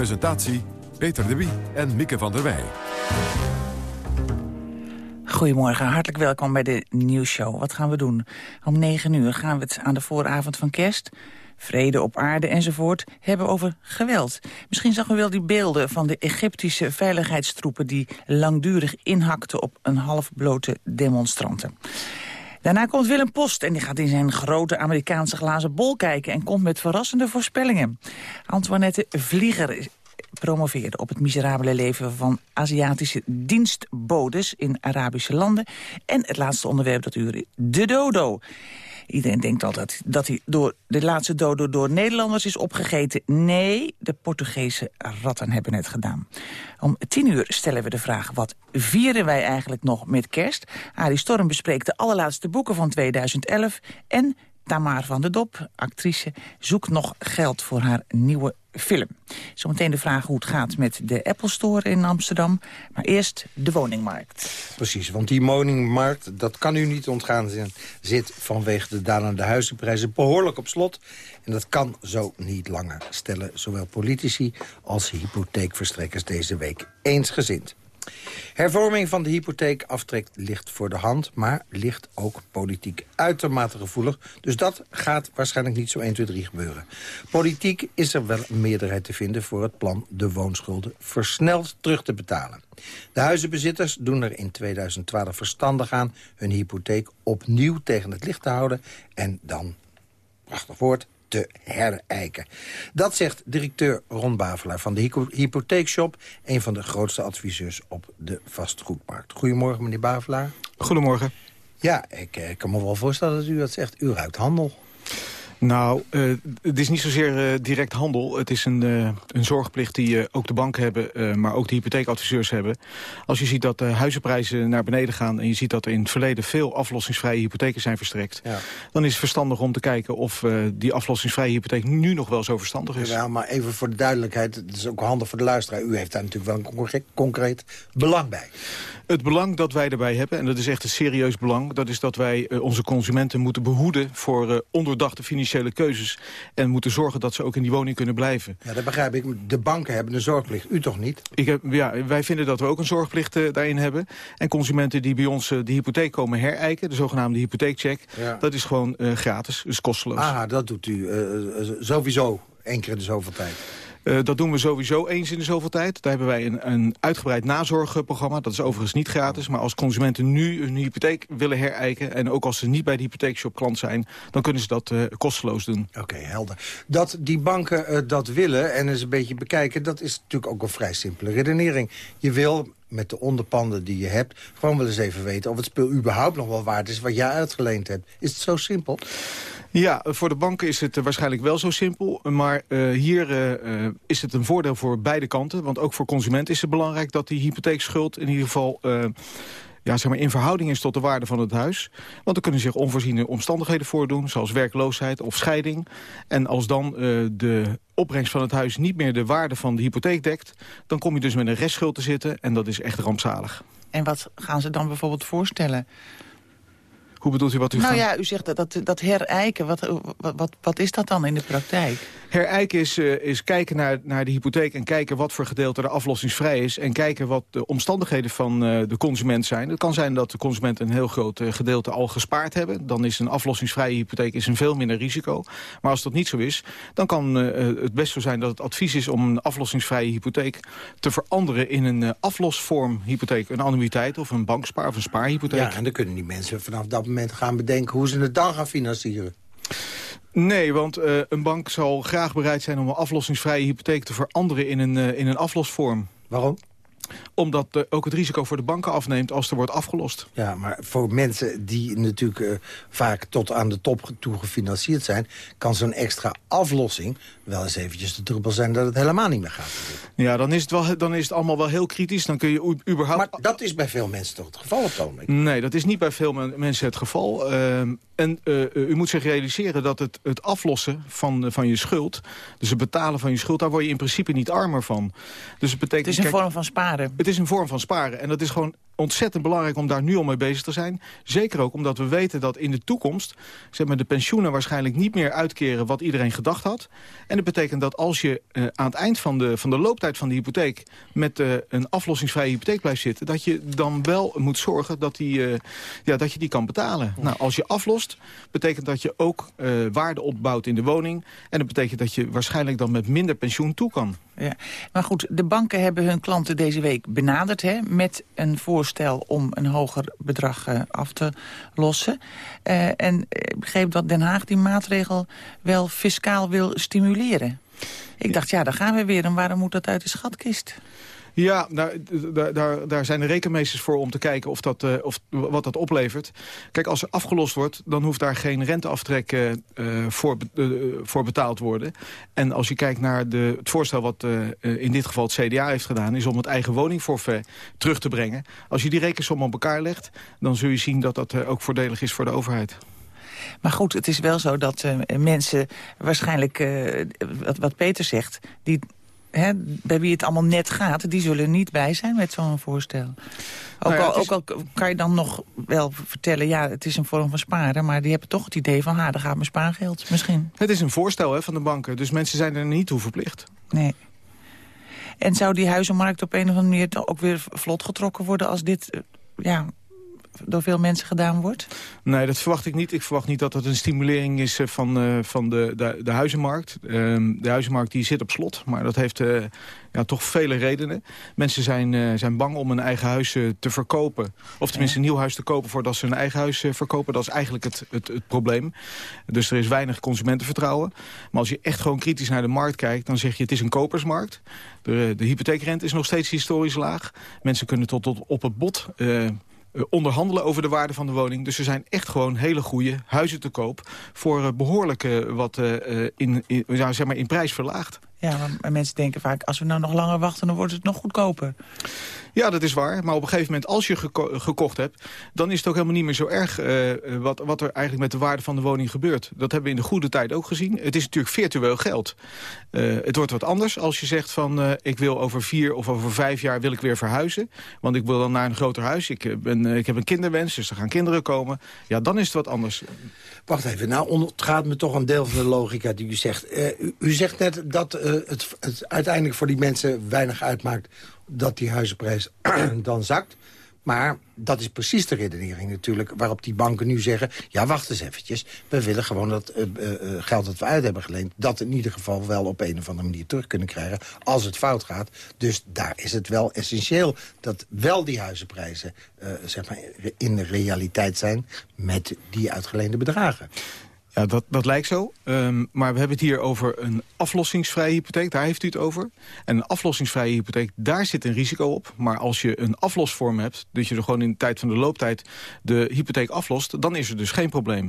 Presentatie Peter de Wie en Mieke van der Wij. Goedemorgen, hartelijk welkom bij de nieuwsshow. Wat gaan we doen? Om negen uur gaan we het aan de vooravond van kerst vrede op aarde enzovoort, hebben over geweld. Misschien zag u wel die beelden van de Egyptische veiligheidstroepen... die langdurig inhakten op een halfblote demonstranten. Daarna komt Willem Post en die gaat in zijn grote Amerikaanse glazen bol kijken... en komt met verrassende voorspellingen. Antoinette Vlieger promoveerde op het miserabele leven van Aziatische dienstbodes in Arabische landen. En het laatste onderwerp dat uur, de dodo. Iedereen denkt altijd dat hij door de laatste dodo door Nederlanders is opgegeten. Nee, de Portugese ratten hebben het gedaan. Om tien uur stellen we de vraag, wat vieren wij eigenlijk nog met kerst? Arie Storm bespreekt de allerlaatste boeken van 2011... en Tamar van der Dop, actrice, zoekt nog geld voor haar nieuwe film. Zometeen de vraag hoe het gaat met de Apple Store in Amsterdam. Maar eerst de woningmarkt. Precies, want die woningmarkt, dat kan u niet ontgaan zijn... zit vanwege de dalende huizenprijzen behoorlijk op slot. En dat kan zo niet langer, stellen zowel politici als hypotheekverstrekkers deze week eensgezind. Hervorming van de hypotheekaftrek ligt voor de hand... maar ligt ook politiek uitermate gevoelig. Dus dat gaat waarschijnlijk niet zo 1, 2, 3 gebeuren. Politiek is er wel een meerderheid te vinden... voor het plan de woonschulden versneld terug te betalen. De huizenbezitters doen er in 2012 verstandig aan... hun hypotheek opnieuw tegen het licht te houden... en dan, prachtig woord, te herijken. Dat zegt directeur Ron Bavelaar van de Hypotheekshop... een van de grootste adviseurs op de vastgoedmarkt. Goedemorgen, meneer Bavelaar. Goedemorgen. Ja, ik, ik kan me wel voorstellen dat u dat zegt. U ruikt handel. Nou, uh, het is niet zozeer uh, direct handel. Het is een, uh, een zorgplicht die ook de banken hebben, maar ook de hypotheekadviseurs hebben. Als je ziet dat de huizenprijzen naar beneden gaan... en je ziet dat er in het verleden veel aflossingsvrije hypotheken zijn verstrekt... Ja. dan is het verstandig om te kijken of die aflossingsvrije hypotheek nu nog wel zo verstandig is. Ja, maar even voor de duidelijkheid, het is ook handig voor de luisteraar. U heeft daar natuurlijk wel een concreet, concreet belang bij. Het belang dat wij erbij hebben, en dat is echt een serieus belang... dat is dat wij onze consumenten moeten behoeden voor onderdachte financiële financiële keuzes... en moeten zorgen dat ze ook in die woning kunnen blijven. Ja, dat begrijp ik. De banken hebben een zorgplicht. U toch niet? Ik heb, ja, wij vinden dat we ook een zorgplicht uh, daarin hebben. En consumenten die bij ons uh, de hypotheek komen herijken... de zogenaamde hypotheekcheck, ja. dat is gewoon uh, gratis, dus kosteloos. Ah, dat doet u sowieso één keer in de zoveel tijd. Uh, dat doen we sowieso eens in de zoveel tijd. Daar hebben wij een, een uitgebreid nazorgprogramma. Dat is overigens niet gratis. Maar als consumenten nu hun hypotheek willen herijken... en ook als ze niet bij de hypotheekshop klant zijn... dan kunnen ze dat uh, kosteloos doen. Oké, helder. Dat die banken uh, dat willen en eens een beetje bekijken... dat is natuurlijk ook een vrij simpele redenering. Je wil met de onderpanden die je hebt... gewoon wel eens even weten of het speel überhaupt nog wel waard is... wat jij uitgeleend hebt. Is het zo simpel? Ja, voor de banken is het waarschijnlijk wel zo simpel. Maar uh, hier uh, is het een voordeel voor beide kanten. Want ook voor consumenten is het belangrijk dat die hypotheekschuld in ieder geval... ja, zeg maar in verhouding is tot de waarde van het huis. Want er kunnen zich onvoorziene omstandigheden voordoen... zoals werkloosheid of scheiding. En als dan de opbrengst van het huis niet meer de waarde van de hypotheek dekt... dan kom je dus met een restschuld te zitten en dat is echt rampzalig. En wat gaan ze dan bijvoorbeeld voorstellen? Hoe bedoelt u wat u Nou ja, u zegt dat, dat, dat herijken, wat, wat, wat, wat is dat dan in de praktijk? Herijken is, uh, is kijken naar, naar de hypotheek en kijken wat voor gedeelte er aflossingsvrij is. En kijken wat de omstandigheden van uh, de consument zijn. Het kan zijn dat de consument een heel groot uh, gedeelte al gespaard hebben. Dan is een aflossingsvrije hypotheek is een veel minder risico. Maar als dat niet zo is, dan kan het best zo zijn dat het advies is om een aflossingsvrije hypotheek te veranderen in een aflosvorm hypotheek. Een annuïteit of een bankspaar of een spaarhypotheek. Ja, en dan kunnen die mensen vanaf dat moment gaan bedenken hoe ze het dan gaan financieren. Nee, want uh, een bank zal graag bereid zijn om een aflossingsvrije hypotheek te veranderen in een, uh, in een aflosvorm. Waarom? Omdat uh, ook het risico voor de banken afneemt als er wordt afgelost. Ja, maar voor mensen die natuurlijk uh, vaak tot aan de top toe gefinancierd zijn... kan zo'n extra aflossing wel eens eventjes de druppel zijn dat het helemaal niet meer gaat. Ja, dan is het, wel, dan is het allemaal wel heel kritisch. Dan kun je überhaupt... Maar dat is bij veel mensen toch het geval op het Nee, dat is niet bij veel mensen het geval. Uh, en uh, u moet zich realiseren dat het, het aflossen van, van je schuld... dus het betalen van je schuld, daar word je in principe niet armer van. Dus het, betekent, het is een kijk, vorm van sparen. Het is een vorm van sparen. En dat is gewoon ontzettend belangrijk om daar nu al mee bezig te zijn. Zeker ook omdat we weten dat in de toekomst... zeg maar, de pensioenen waarschijnlijk niet meer uitkeren wat iedereen gedacht had. En dat betekent dat als je uh, aan het eind van de, van de looptijd van de hypotheek... met uh, een aflossingsvrije hypotheek blijft zitten... dat je dan wel moet zorgen dat, die, uh, ja, dat je die kan betalen. Nou, als je aflost, betekent dat je ook waarde opbouwt in de woning. En dat betekent dat je waarschijnlijk dan met minder pensioen toe kan. Ja. Maar goed, de banken hebben hun klanten deze week benaderd... Hè, met een voorstel om een hoger bedrag uh, af te lossen. Uh, en ik begreep dat Den Haag die maatregel wel fiscaal wil stimuleren. Ik dacht, ja, daar gaan we weer. En waarom moet dat uit de schatkist? Ja, daar, daar, daar zijn de rekenmeesters voor om te kijken of dat, uh, of, wat dat oplevert. Kijk, als er afgelost wordt, dan hoeft daar geen renteaftrek uh, voor, uh, voor betaald worden. En als je kijkt naar de, het voorstel wat in dit geval het CDA heeft gedaan... is om het eigen woningforfait terug te brengen. Als je die rekensom op elkaar legt, dan zul je zien dat dat ook voordelig is voor de overheid. Maar goed, het is wel zo dat mensen waarschijnlijk, wat, wat Peter zegt... die Bij wie het allemaal net gaat, die zullen niet bij zijn met zo'n voorstel. Ook, nou ja, al, is... ook, al, kan je dan nog wel vertellen, ja, het is een vorm van sparen... maar die hebben toch het idee van, ha, daar gaat mijn spaargeld misschien. Het is een voorstel hè, van de banken, dus mensen zijn er niet toe verplicht. Nee. En zou die huizenmarkt op een of andere manier ook weer vlot getrokken worden... als dit ja, door veel mensen gedaan wordt? Nee, dat verwacht ik niet. Ik verwacht niet dat het een stimulering is van, uh, van de, de, de huizenmarkt. Uh, de huizenmarkt die zit op slot, maar dat heeft uh, ja, toch vele redenen. Mensen zijn, zijn bang om een eigen huis te verkopen. Of tenminste een nieuw huis te kopen voordat ze een eigen huis verkopen. Dat is eigenlijk het, het, het probleem. Dus er is weinig consumentenvertrouwen. Maar als je echt gewoon kritisch naar de markt kijkt... dan zeg je het is een kopersmarkt. De, de hypotheekrente is nog steeds historisch laag. Mensen kunnen tot, tot op het bod onderhandelen over de waarde van de woning. Dus er zijn echt gewoon hele goede huizen te koop... voor uh, behoorlijk uh, wat in, in, zeg maar in prijs verlaagd. Ja, maar mensen denken vaak, als we nou nog langer wachten... dan wordt het nog goedkoper. Ja, dat is waar. Maar op een gegeven moment, als je geko gekocht hebt... dan is het ook helemaal niet meer zo erg uh, wat, wat er eigenlijk met de waarde van de woning gebeurt. Dat hebben we in de goede tijd ook gezien. Het is natuurlijk virtueel geld. Uh, het wordt wat anders als je zegt van... Uh, ik wil over vier of over vijf jaar wil ik weer verhuizen. Want ik wil dan naar een groter huis. Ik, ben, ik heb een kinderwens, dus er gaan kinderen komen. Ja, dan is het wat anders. Wacht even, nou ontgaat me toch een deel van de logica die u zegt. U, u, zegt net dat het, het uiteindelijk voor die mensen weinig uitmaakt dat die huizenprijs *clears throat* dan zakt. Maar dat is precies de redenering natuurlijk waarop die banken nu zeggen... ja, wacht eens eventjes, we willen gewoon dat uh, uh, geld dat we uit hebben geleend... dat in ieder geval wel op een of andere manier terug kunnen krijgen als het fout gaat. Dus daar is het wel essentieel dat wel die huizenprijzen zeg maar in de realiteit zijn... met die uitgeleende bedragen. Ja, dat, dat lijkt zo. Um, maar we hebben het hier over een aflossingsvrije hypotheek. Daar heeft u het over. En een aflossingsvrije hypotheek, daar zit een risico op. Maar als je een aflosvorm hebt... dat je er gewoon in de tijd van de looptijd de hypotheek aflost... dan is er dus geen probleem.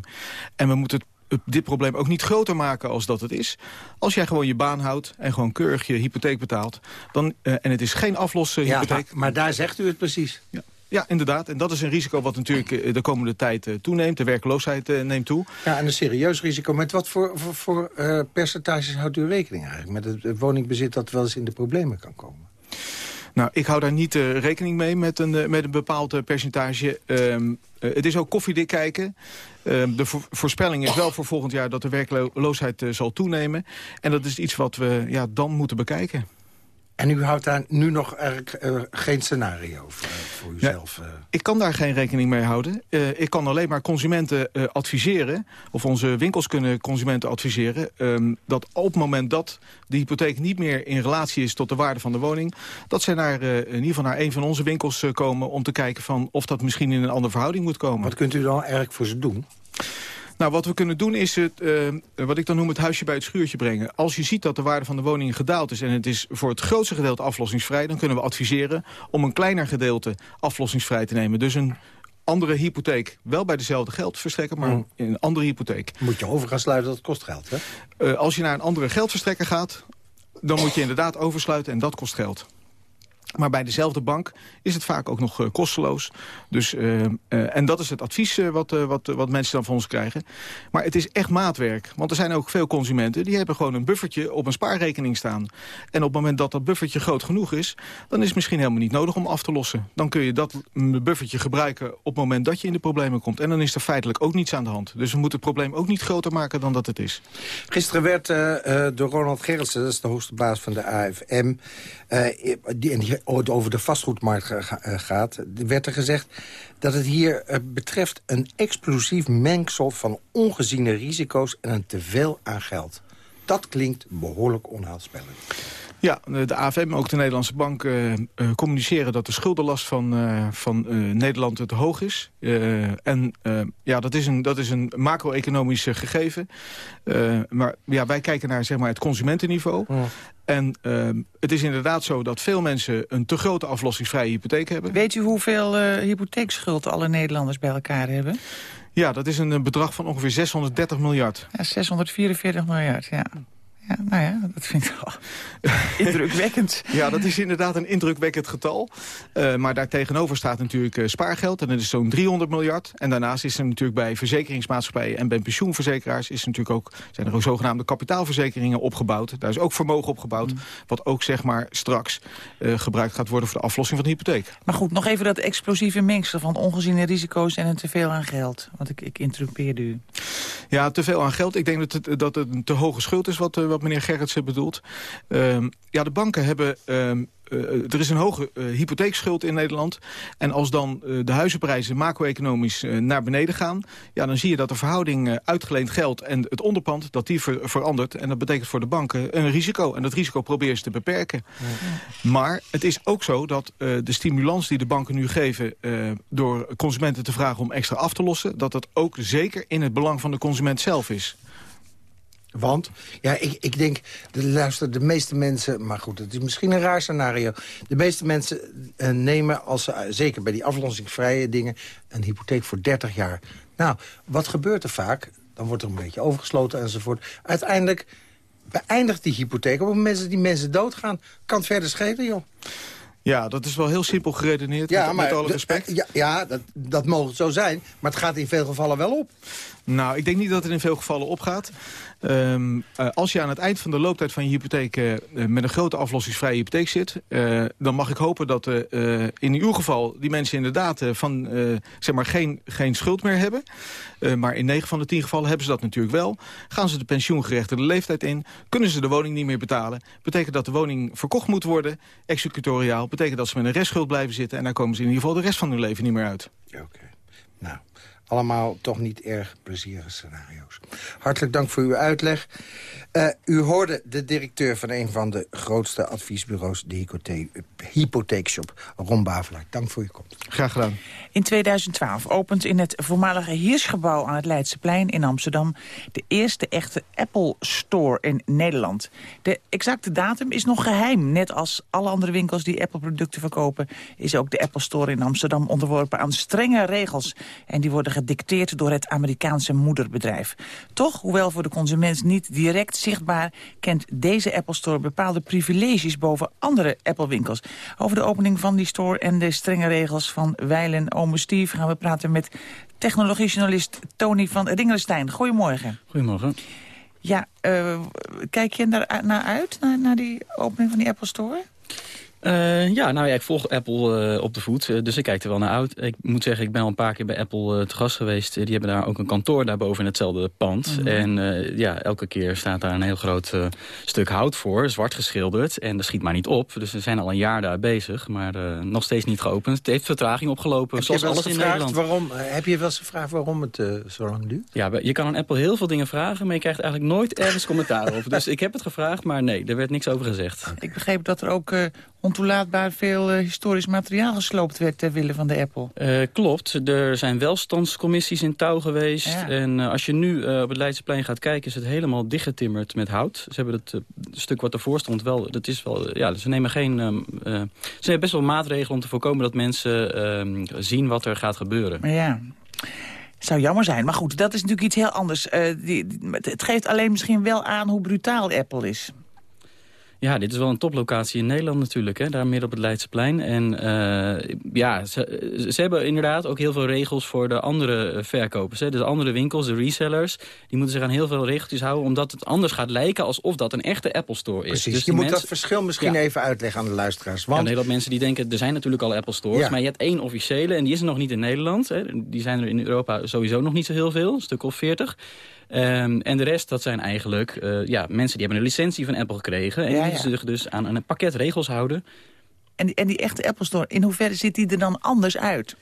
En we moeten het dit probleem ook niet groter maken als dat het is. Als jij gewoon je baan houdt en gewoon keurig je hypotheek betaalt... Dan, uh, en het is geen aflossen hypotheek... Ja, maar, maar, daar zegt u het precies. Ja. Ja, inderdaad. En dat is een risico wat natuurlijk eh, de komende tijd eh, toeneemt. De werkloosheid eh, neemt toe. Ja, en een serieus risico. Met wat voor, voor, voor uh, percentages houdt u rekening eigenlijk? Met het woningbezit dat wel eens in de problemen kan komen? Nou, ik hou daar niet uh, rekening mee met een, met een bepaald percentage. Um, uh, het is ook koffiedik kijken. Uh, de vo voorspelling is wel voor volgend jaar dat de werkloosheid zal toenemen. En dat is iets wat we ja, dan moeten bekijken. En u houdt daar nu nog eigenlijk uh, geen scenario voor, uh, voor uzelf? Ja, ik kan daar geen rekening mee houden. Ik kan alleen maar consumenten adviseren... of onze winkels kunnen consumenten adviseren... Um, dat op het moment dat de hypotheek niet meer in relatie is... tot de waarde van de woning... dat zij naar, in ieder geval naar een van onze winkels komen... om te kijken van of dat misschien in een andere verhouding moet komen. Wat kunt u dan eigenlijk voor ze doen? Nou, wat we kunnen doen is het, uh, wat ik dan noem het huisje bij het schuurtje brengen. Als je ziet dat de waarde van de woning gedaald is... en het is voor het grootste gedeelte aflossingsvrij... dan kunnen we adviseren om een kleiner gedeelte aflossingsvrij te nemen. Dus een andere hypotheek. Wel bij dezelfde geldverstrekker, maar mm. in een andere hypotheek. Moet je over gaan sluiten, dat kost geld, hè? Uh, als je naar een andere geldverstrekker gaat... dan moet je inderdaad oversluiten en dat kost geld. Maar bij dezelfde bank is het vaak ook nog uh, kosteloos. Dus, uh, uh, en dat is het advies wat, wat, wat mensen dan van ons krijgen. Maar het is echt maatwerk. Want er zijn ook veel consumenten... die hebben gewoon een buffertje op een spaarrekening staan. En op het moment dat dat buffertje groot genoeg is... dan is het misschien helemaal niet nodig om af te lossen. Dan kun je dat buffertje gebruiken op het moment dat je in de problemen komt. En dan is er feitelijk ook niets aan de hand. Dus we moeten het probleem ook niet groter maken dan dat het is. Gisteren werd door Ronald Gerritsen, dat is de hoogste baas van de AFM... die, en die over de vastgoedmarkt gaat... werd er gezegd dat het hier eh, betreft een explosief mengsel... van ongeziene risico's en een teveel aan geld. Dat klinkt behoorlijk onheilspellend. Ja, de AFM, ook de Nederlandse bank, uh, uh, communiceren dat de schuldenlast van, uh, van Nederland te hoog is. en ja, dat is een, dat is een macro-economisch gegeven. maar ja, wij kijken naar zeg maar, het consumentenniveau. En het is inderdaad zo dat veel mensen een te grote aflossingsvrije hypotheek hebben. Weet u hoeveel hypotheekschuld alle Nederlanders bij elkaar hebben? Ja, dat is een bedrag van ongeveer 630 miljard. Ja, 644 miljard, ja. Ja, nou ja, dat vind ik wel *laughs* indrukwekkend. ja, dat is inderdaad een indrukwekkend getal. Uh, maar daartegenover staat natuurlijk uh, spaargeld. En dat is zo'n 300 miljard. En daarnaast is er natuurlijk bij verzekeringsmaatschappijen... en bij pensioenverzekeraars is er natuurlijk ook, zijn er ook zogenaamde kapitaalverzekeringen opgebouwd. Daar is ook vermogen opgebouwd. Mm. Wat ook zeg maar straks uh, gebruikt gaat worden voor de aflossing van de hypotheek. Maar goed, nog even dat explosieve mengsel van ongeziene risico's... en een teveel aan geld. Want ik, ik interrumpeerde u. Ja, teveel aan geld. Ik denk dat het, dat het een te hoge schuld is wat, wat meneer Gerritsen bedoelt. Um, ja, de banken hebben... Um, uh, er is een hoge uh, hypotheekschuld in Nederland. En als dan uh, de huizenprijzen macro-economisch naar beneden gaan... Ja, dan zie je dat de verhouding uitgeleend geld en het onderpand... dat die ver verandert. En dat betekent voor de banken een risico. En dat risico proberen ze te beperken. Ja. Maar het is ook zo dat de stimulans die de banken nu geven... door consumenten te vragen om extra af te lossen... dat dat ook zeker in het belang van de consument zelf is. Want, ja, ik, ik denk, de, luister, de meeste mensen... maar goed, het is misschien een raar scenario. De meeste mensen uh, nemen, als ze, zeker bij die aflossingsvrije dingen... een hypotheek voor 30 jaar. Nou, wat gebeurt er vaak? Dan wordt er een beetje overgesloten enzovoort. Uiteindelijk beëindigt die hypotheek... op het moment dat die mensen doodgaan, kan het verder schelen, joh. Ja, dat is wel heel simpel geredeneerd, met, met alle respect. eh, ja, ja dat, dat mogen zo zijn, maar het gaat in veel gevallen wel op. Nou, ik denk niet dat het in veel gevallen opgaat. Ehm, eh, als je aan het eind van de looptijd van je hypotheek... eh, met een grote aflossingsvrije hypotheek zit... eh, dan mag ik hopen dat in uw geval die mensen inderdaad... van, zeg maar geen, geen schuld meer hebben. Maar in 9 van de 10 gevallen hebben ze dat natuurlijk wel. Gaan ze de pensioengerechtigde leeftijd in... kunnen ze de woning niet meer betalen. Betekent dat de woning verkocht moet worden, executoriaal. Betekent dat ze met een restschuld blijven zitten... en daar komen ze in ieder geval de rest van hun leven niet meer uit. Nou, allemaal toch niet erg plezierige scenario's. Hartelijk dank voor uw uitleg. Eh, u hoorde de directeur van een van de grootste adviesbureaus... de hypothe- hypotheekshop, Ron Bavelaar. Dank voor uw komst. Graag gedaan. In 2012 opent in het voormalige Heersgebouw aan het Leidseplein in Amsterdam... de eerste echte Apple Store in Nederland. De exacte datum is nog geheim. Net als alle andere winkels die Apple-producten verkopen... is ook de Apple Store in Amsterdam onderworpen aan strenge regels. En die worden gedicteerd door het Amerikaanse moederbedrijf. Toch, hoewel voor de consument niet direct zichtbaar... kent deze Apple Store bepaalde privileges boven andere Apple-winkels. Over de opening van die store en de strenge regels van Weilen Ome Steve... gaan we praten met technologiejournalist Tony van Ringelstein. Goedemorgen. Goedemorgen. Ja, eh, kijk je daar naar uit, naar, naar die opening van die Apple Store? Eh, ja, nou ja, ik volg Apple eh, op de voet, eh, dus ik kijk er wel naar uit. Ik moet zeggen, ik ben al een paar keer bij Apple te gast geweest. Die hebben daar ook een kantoor daarboven in hetzelfde pand. Mhm. En eh, ja, elke keer staat daar een heel groot stuk hout voor, zwart geschilderd. En dat schiet maar niet op. Dus we zijn al een jaar daar bezig, maar eh, nog steeds niet geopend. Het heeft vertraging opgelopen, Heb je zoals wel eens alles in gevraagd Nederland. waarom, heb je wel eens gevraagd waarom het zo lang duurt? Ja, je kan aan Apple heel veel dingen vragen, maar je krijgt eigenlijk nooit ergens commentaar op. *laughs* Dus ik heb het gevraagd, maar nee, er werd niks over gezegd. Ik begreep dat er ook eh, ontoelaatbaar veel eh, historisch materiaal gesloopt werd ter wille van de Apple. Eh, klopt, er zijn welstandscommissies in touw geweest. Ja. En eh, als je nu op het Leidseplein gaat kijken... is het helemaal dichtgetimmerd met hout. Ze hebben het stuk wat ervoor stond wel... Dat is wel ja, ze nemen geen... ehm, eh, ze hebben best wel maatregelen om te voorkomen dat mensen ehm, zien wat er gaat gebeuren. Maar ja, zou jammer zijn. Maar goed, dat is natuurlijk iets heel anders. Die, het geeft alleen misschien wel aan hoe brutaal Apple is. Ja, dit is wel een toplocatie in Nederland natuurlijk, hè, daar midden op het Leidseplein. En eh, ja, ze, ze hebben inderdaad ook heel veel regels voor de andere eh, verkopers. Hè. Dus de andere winkels, de resellers, die moeten zich aan heel veel regeltjes houden... omdat het anders gaat lijken alsof dat een echte Apple Store is. Precies, Dus je moet dat verschil misschien Ja. even uitleggen aan de luisteraars. Ja, Want nee, dat mensen die denken, er zijn natuurlijk al Apple Stores... Ja. maar je hebt één officiële en die is er nog niet in Nederland. Hè. Die zijn er in Europa sowieso nog niet zo heel veel, een stuk of veertig. Ehm, en de rest, dat zijn eigenlijk eh, ja, mensen die hebben een licentie van Apple gekregen... en Ja, die ja. zich dus aan een pakket regels houden... En en die echte Apple Store, in hoeverre ziet die er dan anders uit?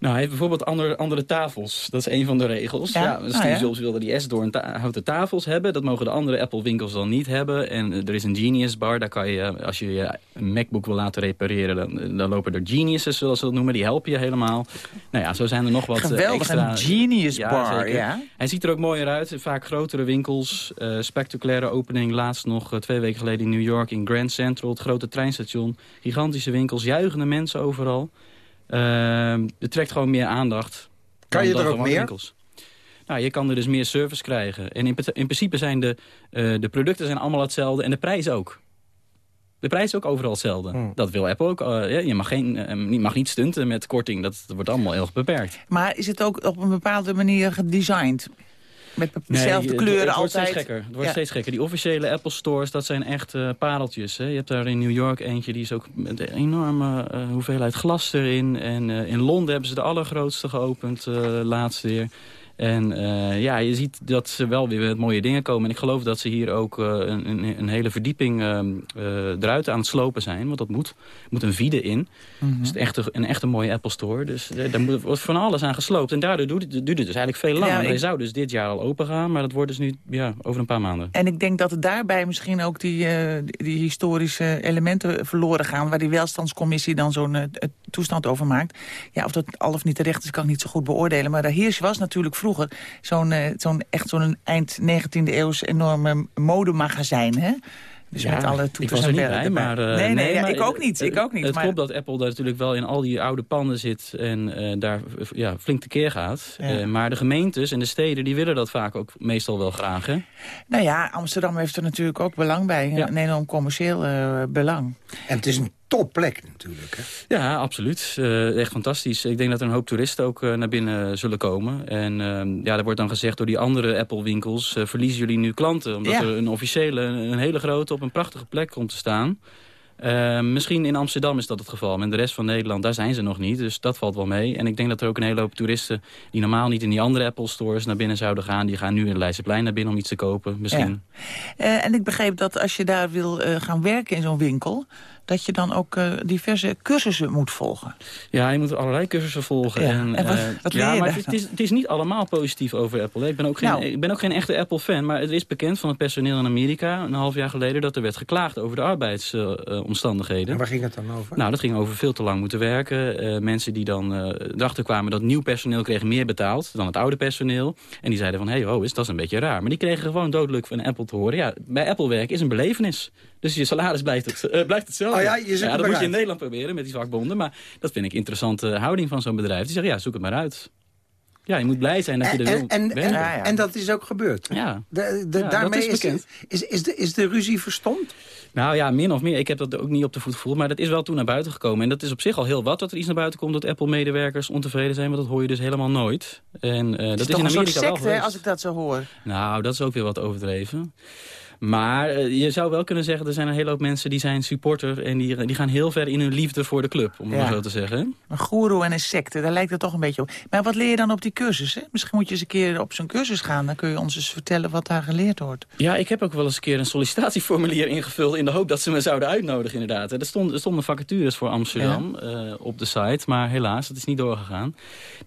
Nou, hij heeft bijvoorbeeld andere, andere tafels. Dat is een van de regels. Ja? Ja, Ah, Steve ja. Jobs wilde die S-door ta houten tafels hebben. Dat mogen de andere Apple-winkels dan niet hebben. En eh, er is een Genius Bar. Daar kan je, eh, als je je MacBook wil laten repareren... dan, dan lopen er Geniuses, zoals ze dat noemen. Die helpen je helemaal. Nou ja, zo zijn er nog wat eh, Geweldig, extra... een Genius Bar, zeker. ja. Hij ziet er ook mooier uit. Vaak grotere winkels. eh, spectaculaire opening. Laatst nog eh, twee weken geleden in New York in Grand Central. Het grote treinstation. Gigantische winkels. Juichende mensen overal. Ehm, het trekt gewoon meer aandacht. Kan je er ook meer? Winkels. Nou, je kan er dus meer service krijgen. En in, in principe zijn de, eh, de producten zijn allemaal hetzelfde. En de prijs ook. De prijs is ook overal hetzelfde. Hmm. Dat wil Apple ook. eh, ja, je mag, geen, je mag niet stunten met korting. Dat, dat wordt allemaal heel erg beperkt. Maar is het ook op een bepaalde manier gedesigned? Met Nee, dezelfde het- kleuren het, wordt altijd? Steeds gekker. Het wordt Ja. steeds gekker. Die officiële Apple Stores, dat zijn echt eh, pareltjes. Hè. Je hebt daar in New York eentje, die is ook met een enorme eh, hoeveelheid glas erin. En eh, in Londen hebben ze de allergrootste geopend, laatst weer. En eh, ja, je ziet dat ze wel weer met mooie dingen komen. En ik geloof dat ze hier ook eh, een, een, een hele verdieping eh, eh, eruit aan het slopen zijn. Want dat moet. Er moet een vide in. Mhm. Dus het echt een, een echte mooie Apple Store. Dus daar moet, wordt van alles aan gesloopt. En daardoor duurt het, duurt het dus eigenlijk veel langer. Ja, Hij zou dus dit jaar al open gaan. Maar dat wordt dus nu ja, over een paar maanden. En ik denk dat het daarbij misschien ook die, die, historische elementen verloren gaan... waar die welstandscommissie dan zo'n toestand over maakt. Ja, of dat al of niet terecht is, kan ik niet zo goed beoordelen. Maar de Heers was natuurlijk vroeger zo'n eh, zo'n echt zo'n eind 19e eeuws enorme modemagazijn, hè? Dus Ja, met alle toeters er en bellen bij, maar... eh, nee, nee, ja, maar ik ook niet, het- ik ook niet. Het maar, klopt dat Apple daar natuurlijk wel in al die oude panden zit... en eh, daar ja, flink tekeer gaat. Ja. Eh, maar de gemeentes en de steden die willen dat vaak ook meestal wel graag, hè? Nou ja, Amsterdam heeft er natuurlijk ook belang bij. Ja. Een enorm commercieel eh, belang. En het is topplek natuurlijk. Hè? Ja, absoluut. Uh, echt fantastisch. Ik denk dat er een hoop toeristen ook uh, naar binnen zullen komen. En uh, ja, er wordt dan gezegd door die andere Apple-winkels... verliezen jullie nu klanten. Omdat ja. er een officiële, een hele grote, op een prachtige plek komt te staan... Uh, misschien in Amsterdam is dat het geval. Maar in de rest van Nederland, daar zijn ze nog niet. Dus dat valt wel mee. En ik denk dat er ook een hele hoop toeristen... die normaal niet in die andere Apple stores naar binnen zouden gaan... die gaan nu in Leidseplein naar binnen om iets te kopen. Misschien. Ja. Uh, en ik begreep dat als je daar wil uh, gaan werken in zo'n winkel dat je dan ook uh, diverse cursussen moet volgen. Ja, je moet allerlei cursussen volgen. Ja. En, en wat, uh, wat ja, maar het is, het is, niet allemaal positief over Apple. Ik ben, ook geen, nou. ik ben ook geen echte Apple-fan, maar het is bekend van het personeel in Amerika... een half jaar geleden dat er werd geklaagd over de arbeidsomstandigheden. Uh, en waar ging het dan over? Nou, dat ging over veel te lang moeten werken. mensen die dan erachter kwamen dat nieuw personeel kreeg meer betaald... dan het oude personeel. En die zeiden van, hé, hey, oh, is dat is een beetje raar. Maar die kregen gewoon dodelijk van Apple te horen. Ja, bij Apple werken is een belevenis. Dus je salaris blijft, het, blijft hetzelfde. Oh ja, je ja, dat moet je in Nederland proberen met die vakbonden. Maar dat vind ik een interessante houding van zo'n bedrijf. Die zeggen, ja, zoek het maar uit. Ja, je moet blij zijn dat je er wil en, en, ja, ja. en, dat is ook gebeurd. Ja, de, de, daarmee is, is, is, is, de, is de ruzie verstomd? Nou ja, min of meer. Ik heb dat ook niet op de voet gevoeld. Maar dat is wel toen naar buiten gekomen. En dat is op zich al heel wat dat er iets naar buiten komt... dat Apple-medewerkers ontevreden zijn. Want dat hoor je dus helemaal nooit. En, uh, dat is, in Amerika wel geweest. als ik dat zo hoor. Nou, dat is ook weer wat overdreven. Maar uh, je zou wel kunnen zeggen, er zijn een hele hoop mensen die zijn supporter... en die, die gaan heel ver in hun liefde voor de club, om het zo te zeggen. Een goeroe en een secte, daar lijkt het toch een beetje op. Maar wat leer je dan op die cursus? Hè? Misschien moet je eens een keer op zo'n cursus gaan. Dan kun je ons eens vertellen wat daar geleerd wordt. Ja, ik heb ook wel eens een keer een sollicitatieformulier ingevuld... in de hoop dat ze me zouden uitnodigen, inderdaad. Er stonden, er stonden vacatures voor Amsterdam ja. uh, op de site. Maar helaas, dat is niet doorgegaan.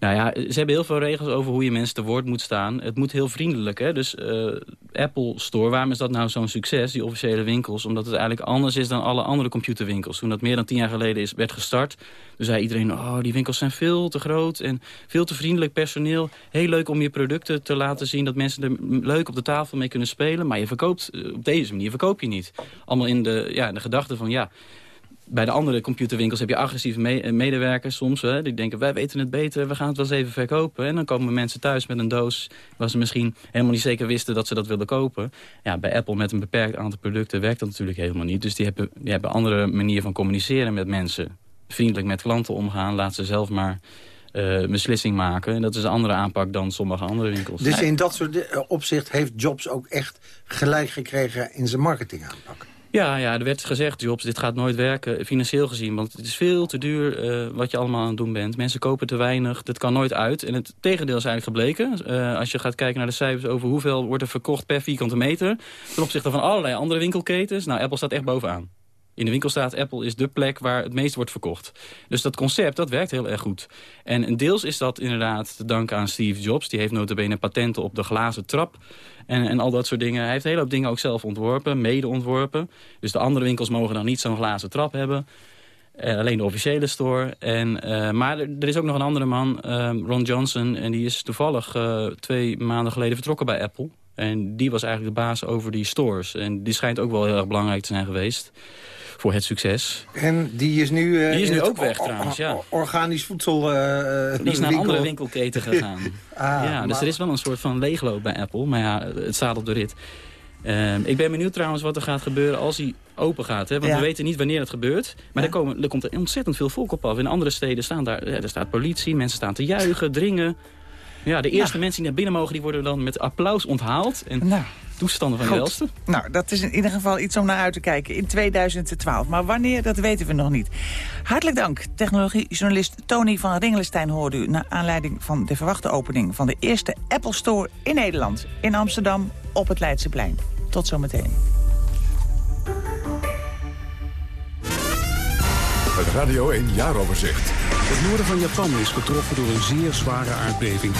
Nou ja, ze hebben heel veel regels over hoe je mensen te woord moet staan. Het moet heel vriendelijk, hè. Dus uh, Apple Store, waarom is dat nou zo'n succes, die officiële winkels? Omdat het eigenlijk anders is dan alle andere computerwinkels. Toen dat meer dan tien jaar geleden is, werd gestart... toen zei iedereen, oh, die winkels zijn veel te groot... en veel te vriendelijk personeel. Heel leuk om je producten te laten zien... dat mensen er leuk op de tafel mee kunnen spelen. Maar je verkoopt, op deze manier verkoop je niet. Allemaal in de, ja, in de gedachte van, ja bij de andere computerwinkels heb je agressieve me medewerkers soms. Hè, die denken, wij weten het beter, we gaan het wel eens even verkopen. En dan komen mensen thuis met een doos waar ze misschien helemaal niet zeker wisten dat ze dat wilden kopen. Ja, bij Apple met een beperkt aantal producten werkt dat natuurlijk helemaal niet. Dus die hebben, die hebben andere manier van communiceren met mensen. Vriendelijk met klanten omgaan, laat ze zelf maar... Uh, beslissing maken. En dat is een andere aanpak dan sommige andere winkels. Dus in dat soort opzicht heeft Jobs ook echt gelijk gekregen in zijn marketingaanpak? Ja, ja, er werd gezegd, Jobs, dit gaat nooit werken, financieel gezien. Want het is veel te duur uh, wat je allemaal aan het doen bent. Mensen kopen te weinig, dit kan nooit uit. En het tegendeel is eigenlijk gebleken. Uh, als je gaat kijken naar de cijfers over hoeveel wordt er verkocht per vierkante meter... ten opzichte van allerlei andere winkelketens. Nou, Apple staat echt bovenaan. In de winkel staat Apple is de plek waar het meest wordt verkocht. Dus dat concept, dat werkt heel erg goed. En deels is dat inderdaad te danken aan Steve Jobs. Die heeft notabene patenten op de glazen trap. En, en al dat soort dingen. Hij heeft een hele hoop dingen ook zelf ontworpen, mede ontworpen. Dus de andere winkels mogen dan niet zo'n glazen trap hebben. Uh, alleen de officiële store. En, uh, maar er, is ook nog een andere man, uh, Ron Johnson. En die is toevallig twee maanden geleden vertrokken bij Apple. En die was eigenlijk de baas over die stores. En die schijnt ook wel heel erg belangrijk te zijn geweest voor het succes. En die is nu... Uh, die is nu ook weg trouwens, ja. Organisch voedsel uh, Die is naar een andere winkelketen *laughs* gegaan. ah, ja, dus er is wel een soort van leegloop bij Apple. Maar ja, het op de rit. Uh, ik ben benieuwd trouwens wat er gaat gebeuren als hij open gaat. Hè? Want ja. we weten niet wanneer het gebeurt. Maar ja. er, komen, er komt er ontzettend veel volk op af. In andere steden staan daar, ja, er staat politie, mensen staan te juichen, dringen. Ja, de eerste mensen die naar binnen mogen, die worden dan met applaus onthaald. En nou, toestanden van de welste. Nou, dat is in ieder geval iets om naar uit te kijken in 2012. Maar wanneer, dat weten we nog niet. Hartelijk dank. Technologiejournalist Tony van Ringelestein hoorde u... naar aanleiding van de verwachte opening van de eerste Apple Store in Nederland. In Amsterdam op het Leidseplein. Tot zometeen. Het Radio 1 Jaaroverzicht. Het noorden van Japan is getroffen door een zeer zware aardbeving.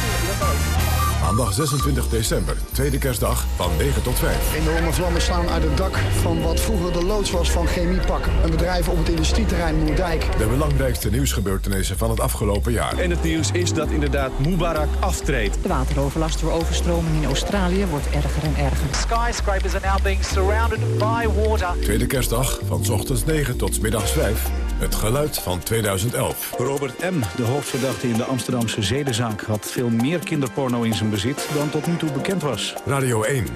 Maandag 26 december, tweede kerstdag, van 9 tot 5. Enorme vlammen slaan uit het dak van wat vroeger de loods was van Chemiepak. Een bedrijf op het industrieterrein Moerdijk. De belangrijkste nieuwsgebeurtenissen van het afgelopen jaar. En het nieuws is dat inderdaad Mubarak aftreedt. De wateroverlast door overstroming in Australië wordt erger en erger. Skyscrapers are now being surrounded by water. Tweede kerstdag, van ochtends 9 tot middags 5. Het geluid van 2011. Robert M., de hoofdverdachte in de Amsterdamse zedenzaak... had veel meer kinderporno in zijn bezit dan tot nu toe bekend was. Radio 1.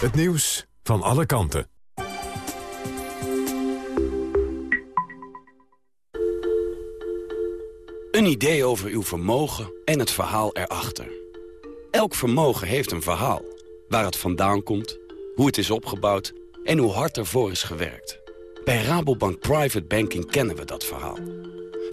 Het nieuws van alle kanten. Een idee over uw vermogen en het verhaal erachter. Elk vermogen heeft een verhaal. Waar het vandaan komt, hoe het is opgebouwd en hoe hard ervoor is gewerkt. Bij Rabobank Private Banking kennen we dat verhaal.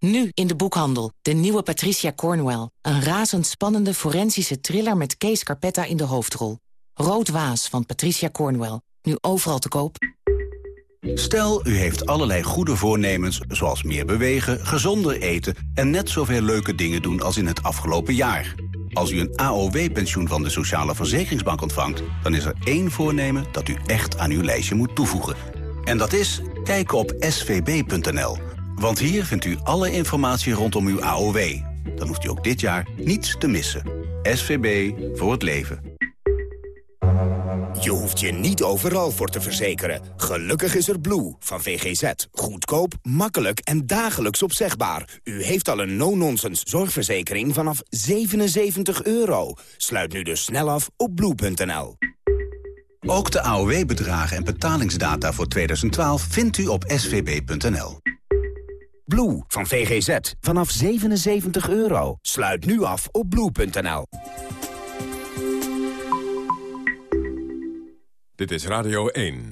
Nu in de boekhandel. De nieuwe Patricia Cornwell. Een razendspannende forensische thriller met Kees Carpetta in de hoofdrol. Rood Waas van Patricia Cornwell. Nu overal te koop. Stel, u heeft allerlei goede voornemens, zoals meer bewegen, gezonder eten... en net zoveel leuke dingen doen als in het afgelopen jaar. Als u een AOW-pensioen van de Sociale Verzekeringsbank ontvangt... dan is er één voornemen dat u echt aan uw lijstje moet toevoegen. En dat is kijken op svb.nl. Want hier vindt u alle informatie rondom uw AOW. Dan hoeft u ook dit jaar niets te missen. SVB voor het leven. Je hoeft je niet overal voor te verzekeren. Gelukkig is er Blue van VGZ. Goedkoop, makkelijk en dagelijks opzegbaar. U heeft al een no-nonsense zorgverzekering vanaf 77 euro. Sluit nu dus snel af op blue.nl. Ook de AOW-bedragen en betalingsdata voor 2012 vindt u op svb.nl. Blue van VGZ vanaf 77 euro. Sluit nu af op blue.nl. Dit is Radio 1.